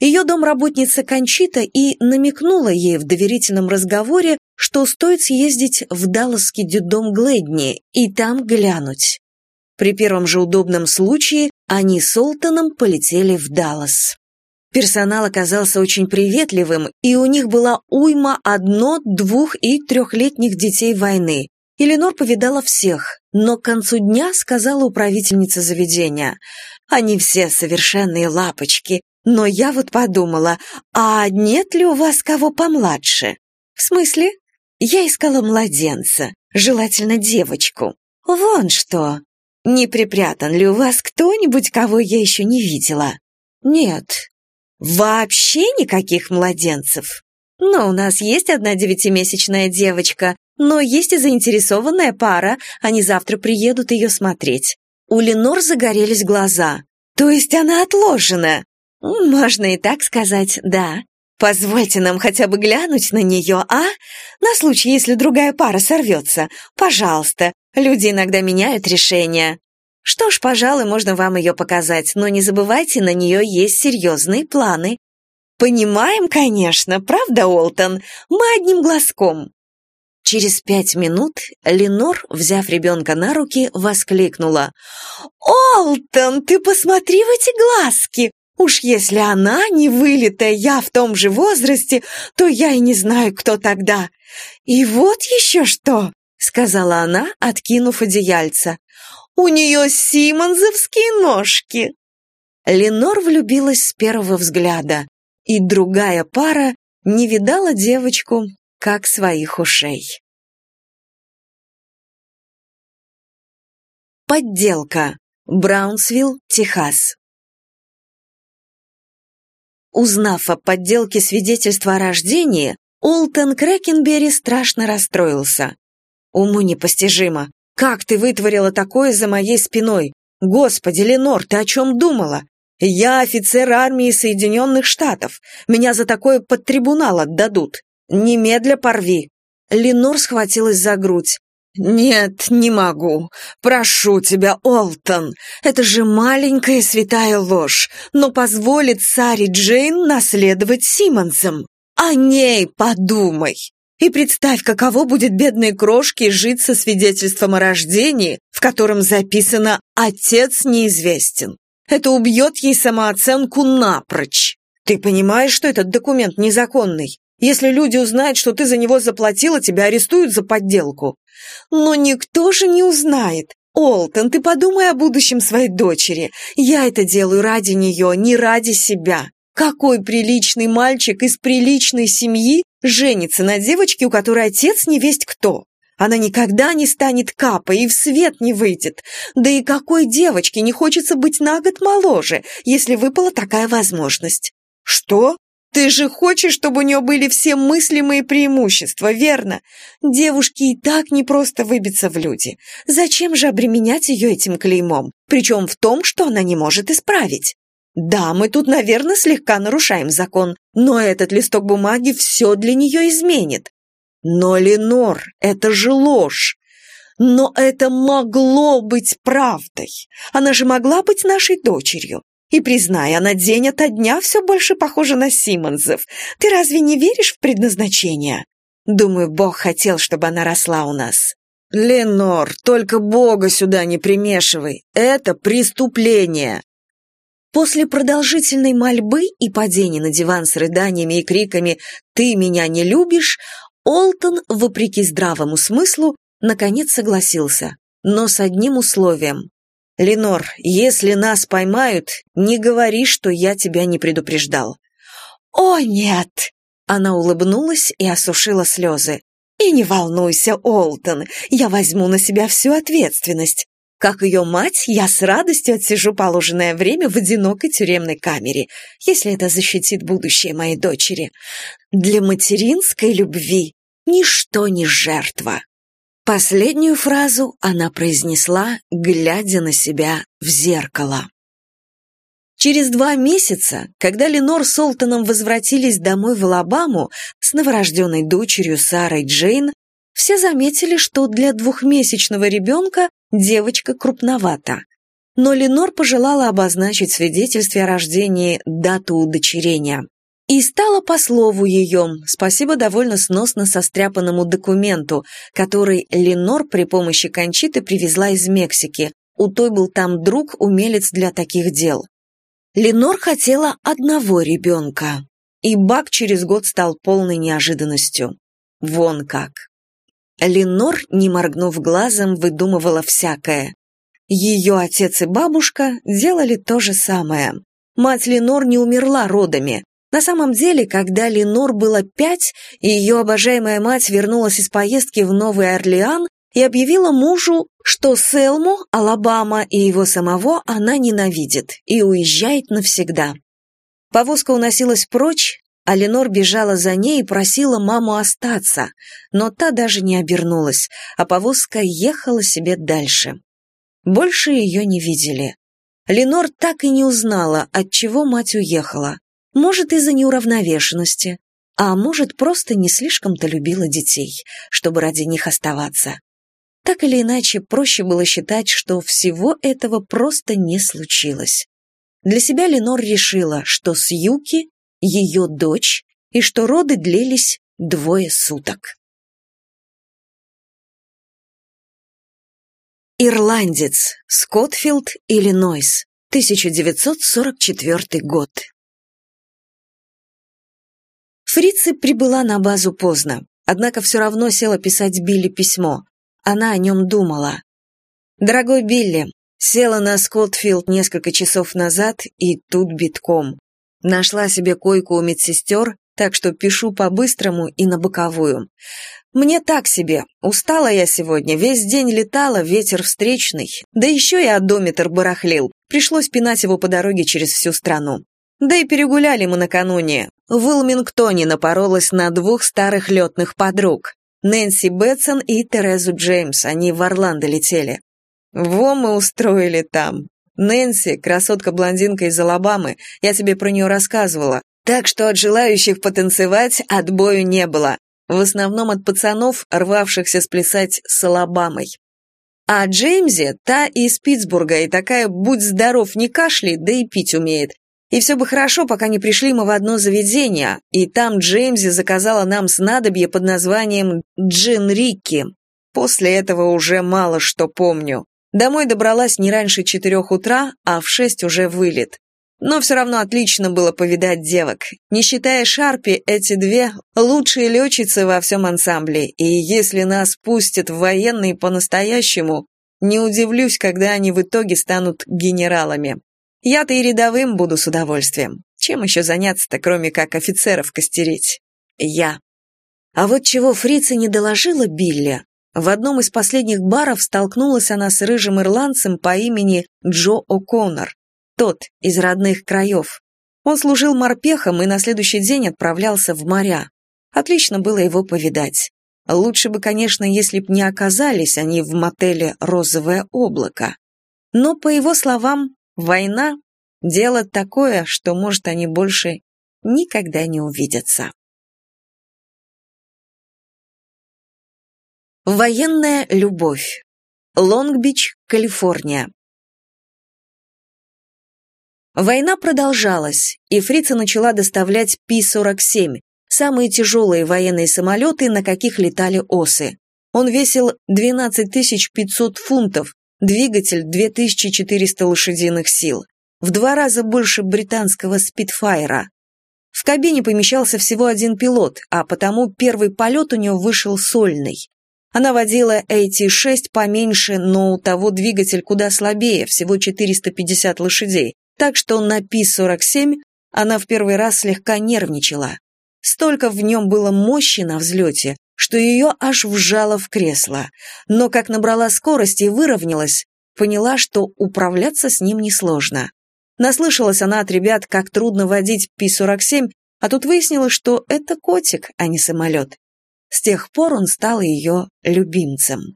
Ее домработница Кончита и намекнула ей в доверительном разговоре, что стоит съездить в Далласский детдом Глэдни и там глянуть. При первом же удобном случае они с Олтоном полетели в Даллас. Персонал оказался очень приветливым, и у них была уйма одно-, двух- и трехлетних детей войны. Эленор повидала всех, но к концу дня сказала управительница заведения. «Они все совершенные лапочки, но я вот подумала, а нет ли у вас кого помладше?» «В смысле?» «Я искала младенца, желательно девочку». «Вон что!» «Не припрятан ли у вас кто-нибудь, кого я еще не видела?» «Нет». «Вообще никаких младенцев?» «Но у нас есть одна девятимесячная девочка, но есть и заинтересованная пара, они завтра приедут ее смотреть». У Ленор загорелись глаза. «То есть она отложена?» «Можно и так сказать, да. Позвольте нам хотя бы глянуть на нее, а? На случай, если другая пара сорвется. Пожалуйста, Люди иногда меняют решения. Что ж, пожалуй, можно вам ее показать, но не забывайте, на нее есть серьезные планы. Понимаем, конечно, правда, Олтон? Мы одним глазком. Через пять минут Ленор, взяв ребенка на руки, воскликнула. «Олтон, ты посмотри в эти глазки! Уж если она не вылитая, я в том же возрасте, то я и не знаю, кто тогда. И вот еще что! сказала она, откинув одеяльце. «У нее симонзовские ножки!» Ленор влюбилась с первого взгляда, и другая пара не видала девочку, как своих ушей. Подделка. Браунсвилл, Техас. Узнав о подделке свидетельства о рождении, Олтон Крэкенбери страшно расстроился. Уму непостижимо. Как ты вытворила такое за моей спиной? Господи, Ленор, ты о чем думала? Я офицер армии Соединенных Штатов. Меня за такое под трибунал отдадут. Немедля порви. Ленор схватилась за грудь. «Нет, не могу. Прошу тебя, Олтон. Это же маленькая святая ложь, но позволит Саре Джейн наследовать Симмонсом. О ней подумай. И представь, каково будет бедной крошке жить со свидетельством о рождении, в котором записано «отец неизвестен». Это убьет ей самооценку напрочь. Ты понимаешь, что этот документ незаконный? Если люди узнают, что ты за него заплатила, тебя арестуют за подделку. Но никто же не узнает. Олтон, ты подумай о будущем своей дочери. Я это делаю ради нее, не ради себя. Какой приличный мальчик из приличной семьи женится на девочке, у которой отец не весть кто? Она никогда не станет капой и в свет не выйдет. Да и какой девочке не хочется быть на год моложе, если выпала такая возможность? Что? Ты же хочешь, чтобы у нее были все мыслимые преимущества, верно? Девушке и так не просто выбиться в люди. Зачем же обременять ее этим клеймом? Причем в том, что она не может исправить. Да, мы тут, наверное, слегка нарушаем закон, но этот листок бумаги все для нее изменит. Но, Ленор, это же ложь. Но это могло быть правдой. Она же могла быть нашей дочерью. И признай, она день ото дня все больше похожа на Симмонсов. Ты разве не веришь в предназначение? Думаю, Бог хотел, чтобы она росла у нас. Ленор, только Бога сюда не примешивай. Это преступление. После продолжительной мольбы и падения на диван с рыданиями и криками «Ты меня не любишь!» Олтон, вопреки здравому смыслу, наконец согласился, но с одним условием. «Ленор, если нас поймают, не говори, что я тебя не предупреждал». «О, нет!» Она улыбнулась и осушила слезы. «И не волнуйся, Олтон, я возьму на себя всю ответственность. Как ее мать, я с радостью отсижу положенное время в одинокой тюремной камере, если это защитит будущее моей дочери. Для материнской любви ничто не жертва. Последнюю фразу она произнесла, глядя на себя в зеркало. Через два месяца, когда Ленор с Олтоном возвратились домой в Алабаму с новорожденной дочерью Сарой Джейн, все заметили, что для двухмесячного ребенка девочка крупновата. Но Ленор пожелала обозначить в свидетельстве о рождении дату удочерения. И стало по слову ее, спасибо довольно сносно состряпанному документу, который Ленор при помощи Кончиты привезла из Мексики. У той был там друг, умелец для таких дел. Ленор хотела одного ребенка, и Бак через год стал полной неожиданностью. Вон как. Ленор, не моргнув глазом, выдумывала всякое. Ее отец и бабушка делали то же самое. Мать Ленор не умерла родами. На самом деле, когда Ленор было пять, и ее обожаемая мать вернулась из поездки в Новый Орлеан и объявила мужу, что Селму, Алабама и его самого она ненавидит и уезжает навсегда. Повозка уносилась прочь, а Ленор бежала за ней и просила маму остаться, но та даже не обернулась, а повозка ехала себе дальше. Больше ее не видели. Ленор так и не узнала, от чего мать уехала. Может, из-за неуравновешенности, а может, просто не слишком-то любила детей, чтобы ради них оставаться. Так или иначе, проще было считать, что всего этого просто не случилось. Для себя Ленор решила, что с Юки ее дочь и что роды длились двое суток. Ирландец, Скотфилд, Иллинойс, 1944 год. Фрицы прибыла на базу поздно, однако все равно села писать Билли письмо. Она о нем думала. «Дорогой Билли, села на Скотфилд несколько часов назад, и тут битком. Нашла себе койку у медсестер, так что пишу по-быстрому и на боковую. Мне так себе. Устала я сегодня, весь день летала, ветер встречный. Да еще и одометр барахлил. Пришлось пинать его по дороге через всю страну. Да и перегуляли мы накануне. В Уилмингтоне напоролась на двух старых летных подруг. Нэнси Бэтсон и Терезу Джеймс, они в Орландо летели. Во мы устроили там. Нэнси, красотка-блондинка из Алабамы, я тебе про нее рассказывала. Так что от желающих потанцевать отбою не было. В основном от пацанов, рвавшихся сплясать с Алабамой. А Джеймзи, та из Питтсбурга, и такая «будь здоров, не кашляй, да и пить умеет». И все бы хорошо, пока не пришли мы в одно заведение, и там Джеймзи заказала нам снадобье под названием «Джин Рикки». После этого уже мало что помню. Домой добралась не раньше четырех утра, а в шесть уже вылет. Но все равно отлично было повидать девок. Не считая Шарпи, эти две – лучшие летчицы во всем ансамбле, и если нас пустят в военные по-настоящему, не удивлюсь, когда они в итоге станут генералами. Я-то и рядовым буду с удовольствием. Чем еще заняться-то, кроме как офицеров костерить? Я. А вот чего фрица не доложила Билли, в одном из последних баров столкнулась она с рыжим ирландцем по имени Джо О'Коннор, тот из родных краев. Он служил морпехом и на следующий день отправлялся в моря. Отлично было его повидать. Лучше бы, конечно, если б не оказались они в мотеле «Розовое облако». Но, по его словам, война – дело такое, что, может, они больше никогда не увидятся. Военная любовь. Лонг-Бич, Калифорния. Война продолжалась, и фрица начала доставлять Пи-47, самые тяжелые военные самолеты, на каких летали осы. Он весил 12 500 фунтов, двигатель 2400 лошадиных сил, в два раза больше британского «Спитфайра». В кабине помещался всего один пилот, а потому первый полет у него вышел сольный. Она водила AT-6 поменьше, но у того двигатель куда слабее, всего 450 лошадей, так что на Пи-47 она в первый раз слегка нервничала. Столько в нем было мощи на взлете, что ее аж вжало в кресло. Но как набрала скорость и выровнялась, поняла, что управляться с ним несложно. Наслышалась она от ребят, как трудно водить Пи-47, а тут выяснилось, что это котик, а не самолет. С тех пор он стал ее любимцем.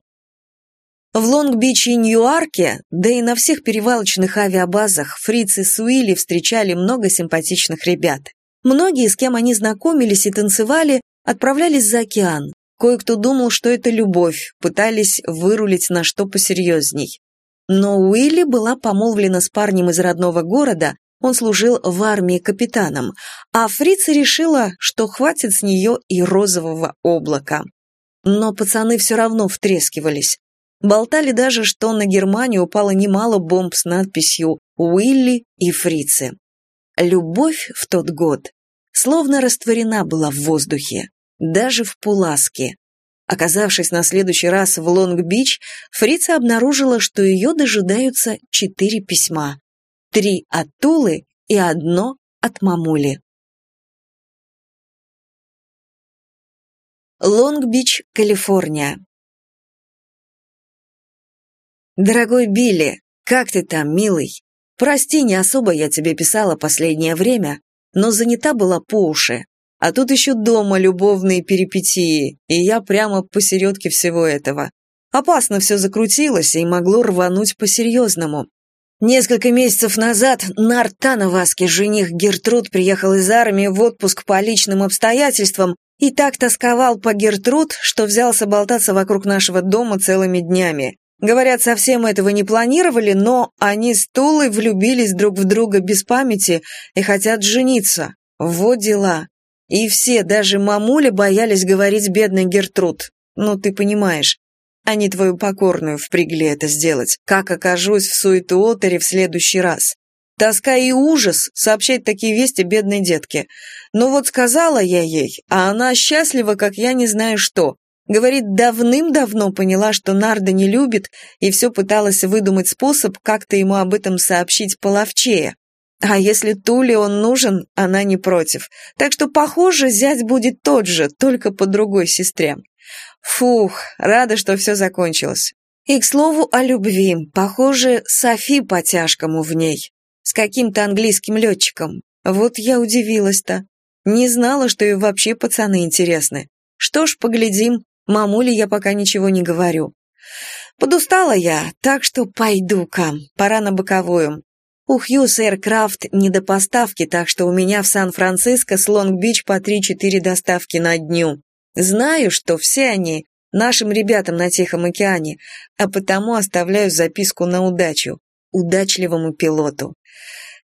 В Лонг-Бич и Ньюарке, да и на всех перевалочных авиабазах фрицы с Уилли встречали много симпатичных ребят. Многие, с кем они знакомились и танцевали, отправлялись за океан. Кое-кто думал, что это любовь, пытались вырулить на что посерьезней. Но Уилли была помолвлена с парнем из родного города, он служил в армии капитаном, а фрица решила, что хватит с нее и розового облака. Но пацаны все равно втрескивались. Болтали даже, что на Германию упало немало бомб с надписью «Уилли и фрицы». Любовь в тот год словно растворена была в воздухе, даже в Пуласке. Оказавшись в следующий раз в Лонг-Бич, Фрица обнаружила, что ее дожидаются четыре письма. Три от Тулы и одно от мамули. Лонг-Бич, Калифорния. «Дорогой Билли, как ты там, милый? Прости, не особо я тебе писала последнее время, но занята была по уши. А тут еще дома любовные перипетии, и я прямо посередке всего этого. Опасно все закрутилось и могло рвануть по-серьезному. Несколько месяцев назад Нар Тановаски, жених Гертруд, приехал из армии в отпуск по личным обстоятельствам и так тосковал по Гертруд, что взялся болтаться вокруг нашего дома целыми днями. Говорят, совсем этого не планировали, но они с Тулой влюбились друг в друга без памяти и хотят жениться. Вот дела. И все, даже мамуля, боялись говорить бедный Гертруд. Ну, ты понимаешь. Они твою покорную впрягли это сделать. Как окажусь в Суетуотере в следующий раз. Тоска и ужас сообщать такие вести бедной детке. Но вот сказала я ей, а она счастлива, как я не знаю что. Говорит, давным-давно поняла, что Нарда не любит, и все пыталась выдумать способ как-то ему об этом сообщить половчее. А если Туле он нужен, она не против. Так что, похоже, зять будет тот же, только по другой сестре. Фух, рада, что все закончилось. И, к слову, о любви. Похоже, Софи по-тяжкому в ней. С каким-то английским летчиком. Вот я удивилась-то. Не знала, что и вообще пацаны интересны. Что ж, поглядим. Мамуле я пока ничего не говорю. Подустала я, так что пойду-ка, пора на боковую. У Хьюз Aircraft не до поставки, так что у меня в Сан-Франциско с Лонг-Бич по 3-4 доставки на дню. Знаю, что все они нашим ребятам на Тихом океане, а потому оставляю записку на удачу, удачливому пилоту.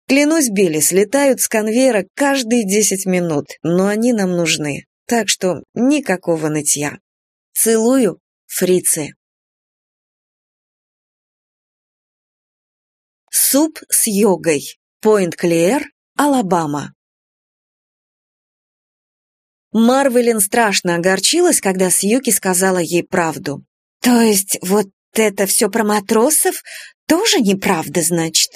Клянусь, Билли, слетают с конвейера каждые 10 минут, но они нам нужны, так что никакого нытья. Целую, фрицы. Суп с йогой. Пойнт-Клиэр, Алабама. Марвелин страшно огорчилась, когда Сьюки сказала ей правду. «То есть вот это все про матросов тоже неправда, значит?»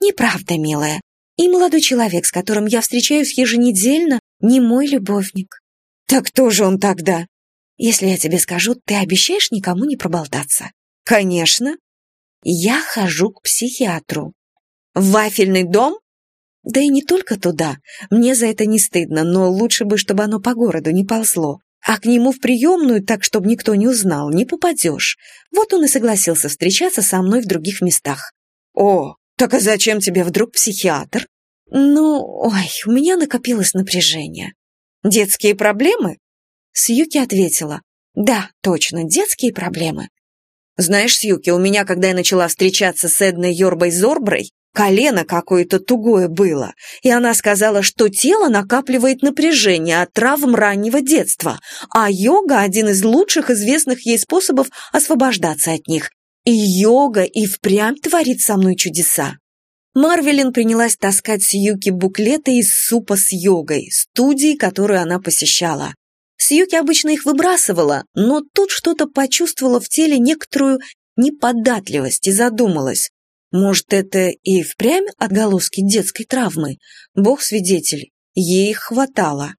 «Неправда, милая. И молодой человек, с которым я встречаюсь еженедельно, не мой любовник». «Так кто же он тогда?» Если я тебе скажу, ты обещаешь никому не проболтаться? Конечно. Я хожу к психиатру. В вафельный дом? Да и не только туда. Мне за это не стыдно, но лучше бы, чтобы оно по городу не ползло. А к нему в приемную, так, чтобы никто не узнал, не попадешь. Вот он и согласился встречаться со мной в других местах. О, так а зачем тебе вдруг психиатр? Ну, ой, у меня накопилось напряжение. Детские проблемы? Сьюки ответила. «Да, точно, детские проблемы». «Знаешь, Сьюки, у меня, когда я начала встречаться с Эдной Йорбой-Зорброй, колено какое-то тугое было, и она сказала, что тело накапливает напряжение от травм раннего детства, а йога – один из лучших известных ей способов освобождаться от них. И йога и впрямь творит со мной чудеса. Марвелин принялась таскать Сьюки буклеты из супа с йогой, студии, которую она посещала. Сьюки обычно их выбрасывала, но тут что-то почувствовала в теле некоторую неподатливость и задумалась. Может, это и впрямь отголоски детской травмы? Бог свидетель, ей хватало.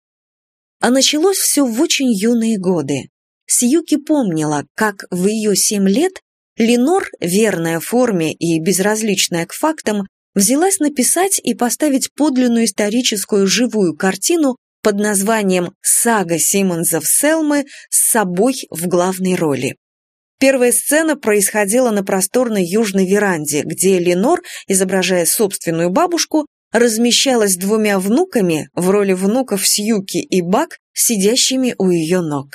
А началось все в очень юные годы. Сьюки помнила, как в ее семь лет Ленор, верная форме и безразличная к фактам, взялась написать и поставить подлинную историческую живую картину под названием «Сага Симмонсов Селмы» с собой в главной роли. Первая сцена происходила на просторной южной веранде, где Ленор, изображая собственную бабушку, размещалась двумя внуками в роли внуков Сьюки и Бак, сидящими у ее ног.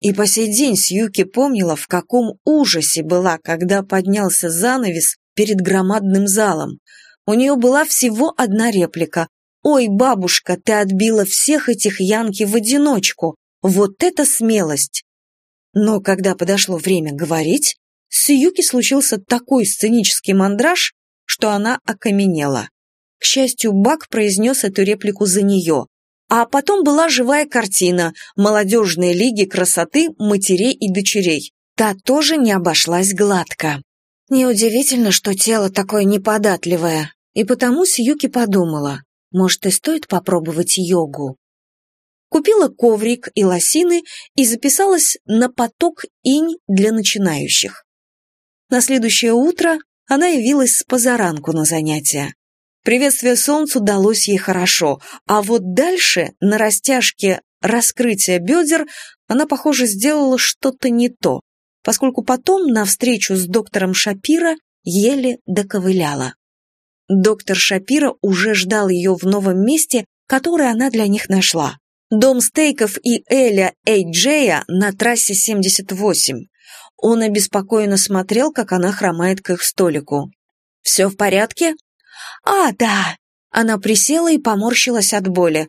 И по сей день Сьюки помнила, в каком ужасе была, когда поднялся занавес перед громадным залом. У нее была всего одна реплика. «Ой, бабушка, ты отбила всех этих янки в одиночку! Вот это смелость!» Но когда подошло время говорить, с Юки случился такой сценический мандраж, что она окаменела. К счастью, Бак произнес эту реплику за нее. А потом была живая картина молодежной лиги красоты матерей и дочерей. Та тоже не обошлась гладко. Неудивительно, что тело такое неподатливое. И потому Сьюки подумала, может, и стоит попробовать йогу. Купила коврик и лосины и записалась на поток инь для начинающих. На следующее утро она явилась с позаранку на занятия. Приветствие солнцу далось ей хорошо, а вот дальше, на растяжке раскрытия бедер, она, похоже, сделала что-то не то, поскольку потом на встречу с доктором Шапира еле доковыляла. Доктор Шапира уже ждал ее в новом месте, которое она для них нашла. Дом стейков и Эля Эйджея на трассе 78. Он обеспокоенно смотрел, как она хромает к их столику. «Все в порядке?» «А, да!» Она присела и поморщилась от боли.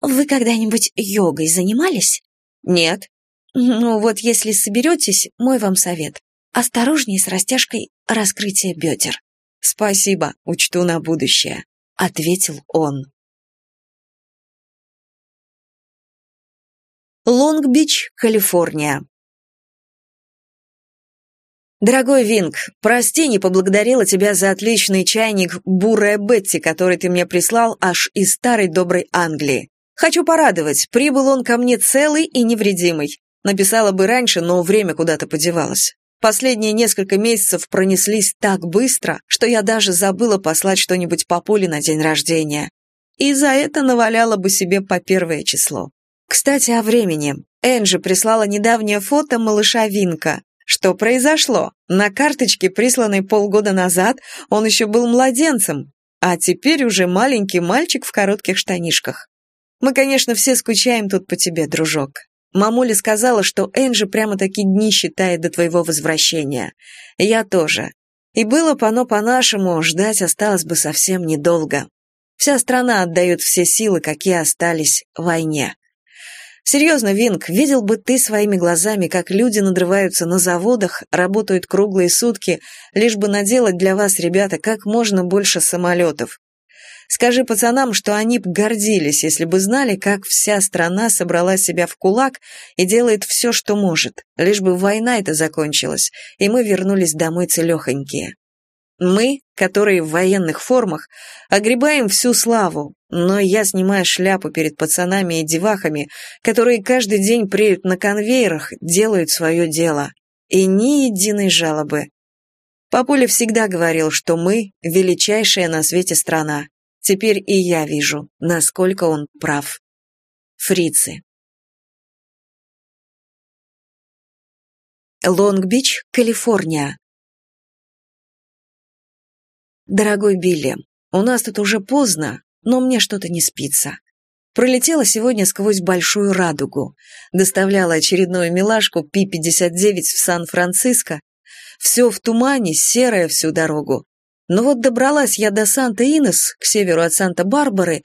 «Вы когда-нибудь йогой занимались?» «Нет». «Ну вот, если соберетесь, мой вам совет. Осторожнее с растяжкой раскрытия бедер». «Спасибо, учту на будущее», — ответил он. Лонг-Бич, Калифорния. Дорогой Винг, прости, не поблагодарила тебя за отличный чайник «Бурая Бетти», который ты мне прислал аж из старой доброй Англии. Хочу порадовать, прибыл он ко мне целый и невредимый. Написала бы раньше, но время куда-то подевалось. Последние несколько месяцев пронеслись так быстро, что я даже забыла послать что-нибудь по поле на день рождения. И за это наваляла бы себе по первое число. Кстати, о времени. Энджи прислала недавнее фото малыша Винка. Что произошло? На карточке, присланной полгода назад, он еще был младенцем, а теперь уже маленький мальчик в коротких штанишках. Мы, конечно, все скучаем тут по тебе, дружок. Мамуля сказала, что Энджи прямо-таки дни считает до твоего возвращения. Я тоже. И было бы оно по-нашему, ждать осталось бы совсем недолго. Вся страна отдает все силы, какие остались в войне. Серьезно, Винг, видел бы ты своими глазами, как люди надрываются на заводах, работают круглые сутки, лишь бы наделать для вас, ребята, как можно больше самолетов. Скажи пацанам, что они б гордились, если бы знали, как вся страна собрала себя в кулак и делает все, что может, лишь бы война эта закончилась, и мы вернулись домой целехонькие. Мы, которые в военных формах, огребаем всю славу, но я снимаю шляпу перед пацанами и девахами, которые каждый день преют на конвейерах, делают свое дело. И ни единой жалобы. Папуля всегда говорил, что мы – величайшая на свете страна. Теперь и я вижу, насколько он прав. Фрицы. Лонг-Бич, Калифорния. «Дорогой Билли, у нас тут уже поздно, но мне что-то не спится. Пролетела сегодня сквозь большую радугу, доставляла очередную милашку Пи-59 в Сан-Франциско. Все в тумане, серое всю дорогу. Но вот добралась я до Санта-Инес, к северу от Санта-Барбары,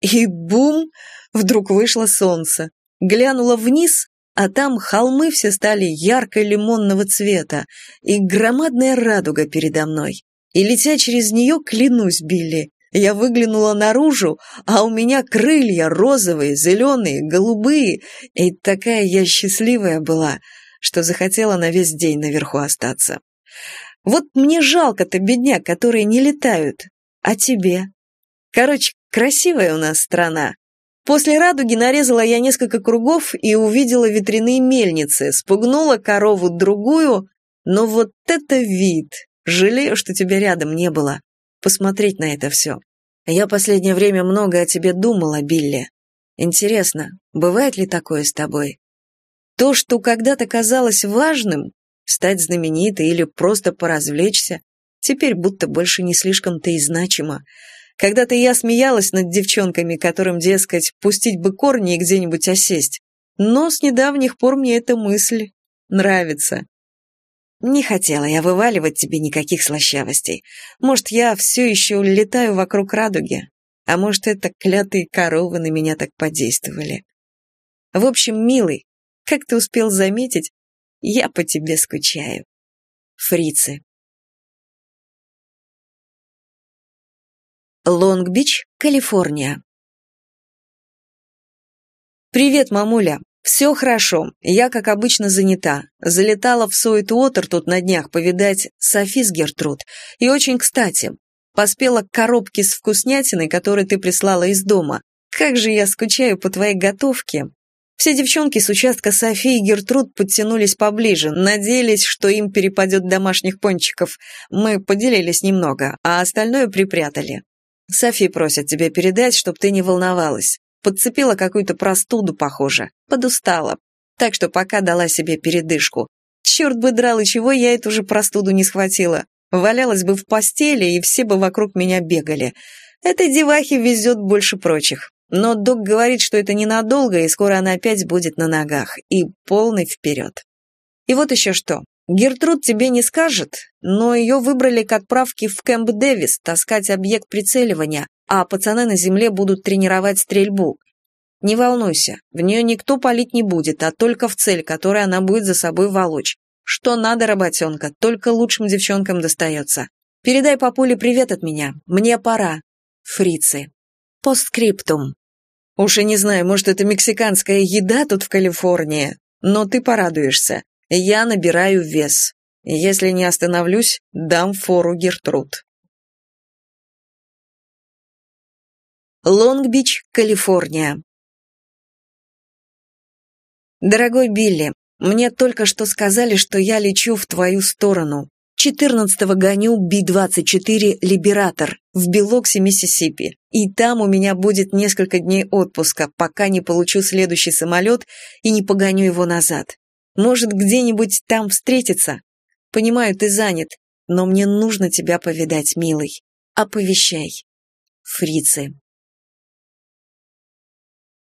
и бум, вдруг вышло солнце. Глянула вниз, а там холмы все стали ярко-лимонного цвета, и громадная радуга передо мной. И летя через нее, клянусь, Билли, я выглянула наружу, а у меня крылья розовые, зеленые, голубые, и такая я счастливая была, что захотела на весь день наверху остаться. Вот мне жалко-то бедняк, которые не летают. А тебе? Короче, красивая у нас страна. После радуги нарезала я несколько кругов и увидела ветряные мельницы, спугнула корову другую, но вот это вид! Жалею, что тебя рядом не было. Посмотреть на это все. Я последнее время много о тебе думала, Билли. Интересно, бывает ли такое с тобой? То, что когда-то казалось важным, стать знаменитой или просто поразвлечься, теперь будто больше не слишком-то и значимо. Когда-то я смеялась над девчонками, которым, дескать, пустить бы корни и где-нибудь осесть. Но с недавних пор мне эта мысль нравится. Не хотела я вываливать тебе никаких слащавостей. Может, я все еще летаю вокруг радуги, а может, это клятые коровы на меня так подействовали. В общем, милый, как ты успел заметить, я по тебе скучаю. Фрицы. Лонг-Бич, Калифорния. «Привет, мамуля. Все хорошо. Я, как обычно, занята. Залетала в Сойт-Уотер тут на днях повидать Софи с Гертруд. И очень кстати. Поспела к коробке с вкуснятиной, которую ты прислала из дома. Как же я скучаю по твоей готовке. Все девчонки с участка Софи и Гертруд подтянулись поближе, надеялись, что им перепадет домашних пончиков. Мы поделились немного, а остальное припрятали. Софи просит тебя передать, чтоб ты не волновалась. Подцепила какую-то простуду, похоже. Подустала. Так что пока дала себе передышку. Черт бы драл, и чего я эту же простуду не схватила. Валялась бы в постели, и все бы вокруг меня бегали. Этой девахе везет больше прочих. Но док говорит, что это ненадолго, и скоро она опять будет на ногах. И полный вперед. И вот еще что. Гертруд тебе не скажет, но ее выбрали к отправке в Кэмп Дэвис таскать объект прицеливания, а пацаны на земле будут тренировать стрельбу. Не волнуйся, в нее никто палить не будет, а только в цель, которую она будет за собой волочь. Что надо, работенка, только лучшим девчонкам достается. Передай папуле привет от меня, мне пора. Фрицы. Постскриптум. Уж и не знаю, может, это мексиканская еда тут в Калифорнии, но ты порадуешься. Я набираю вес. Если не остановлюсь, дам фору Гертруд. Лонг-Бич, Калифорния. Дорогой Билли, мне только что сказали, что я лечу в твою сторону. 14-го гоню Би-24 «Либератор» в Белоксе, Миссисипи. И там у меня будет несколько дней отпуска, пока не получу следующий самолет и не погоню его назад. Может, где-нибудь там встретиться? Понимаю, ты занят, но мне нужно тебя повидать, милый. Оповещай. Фрицы.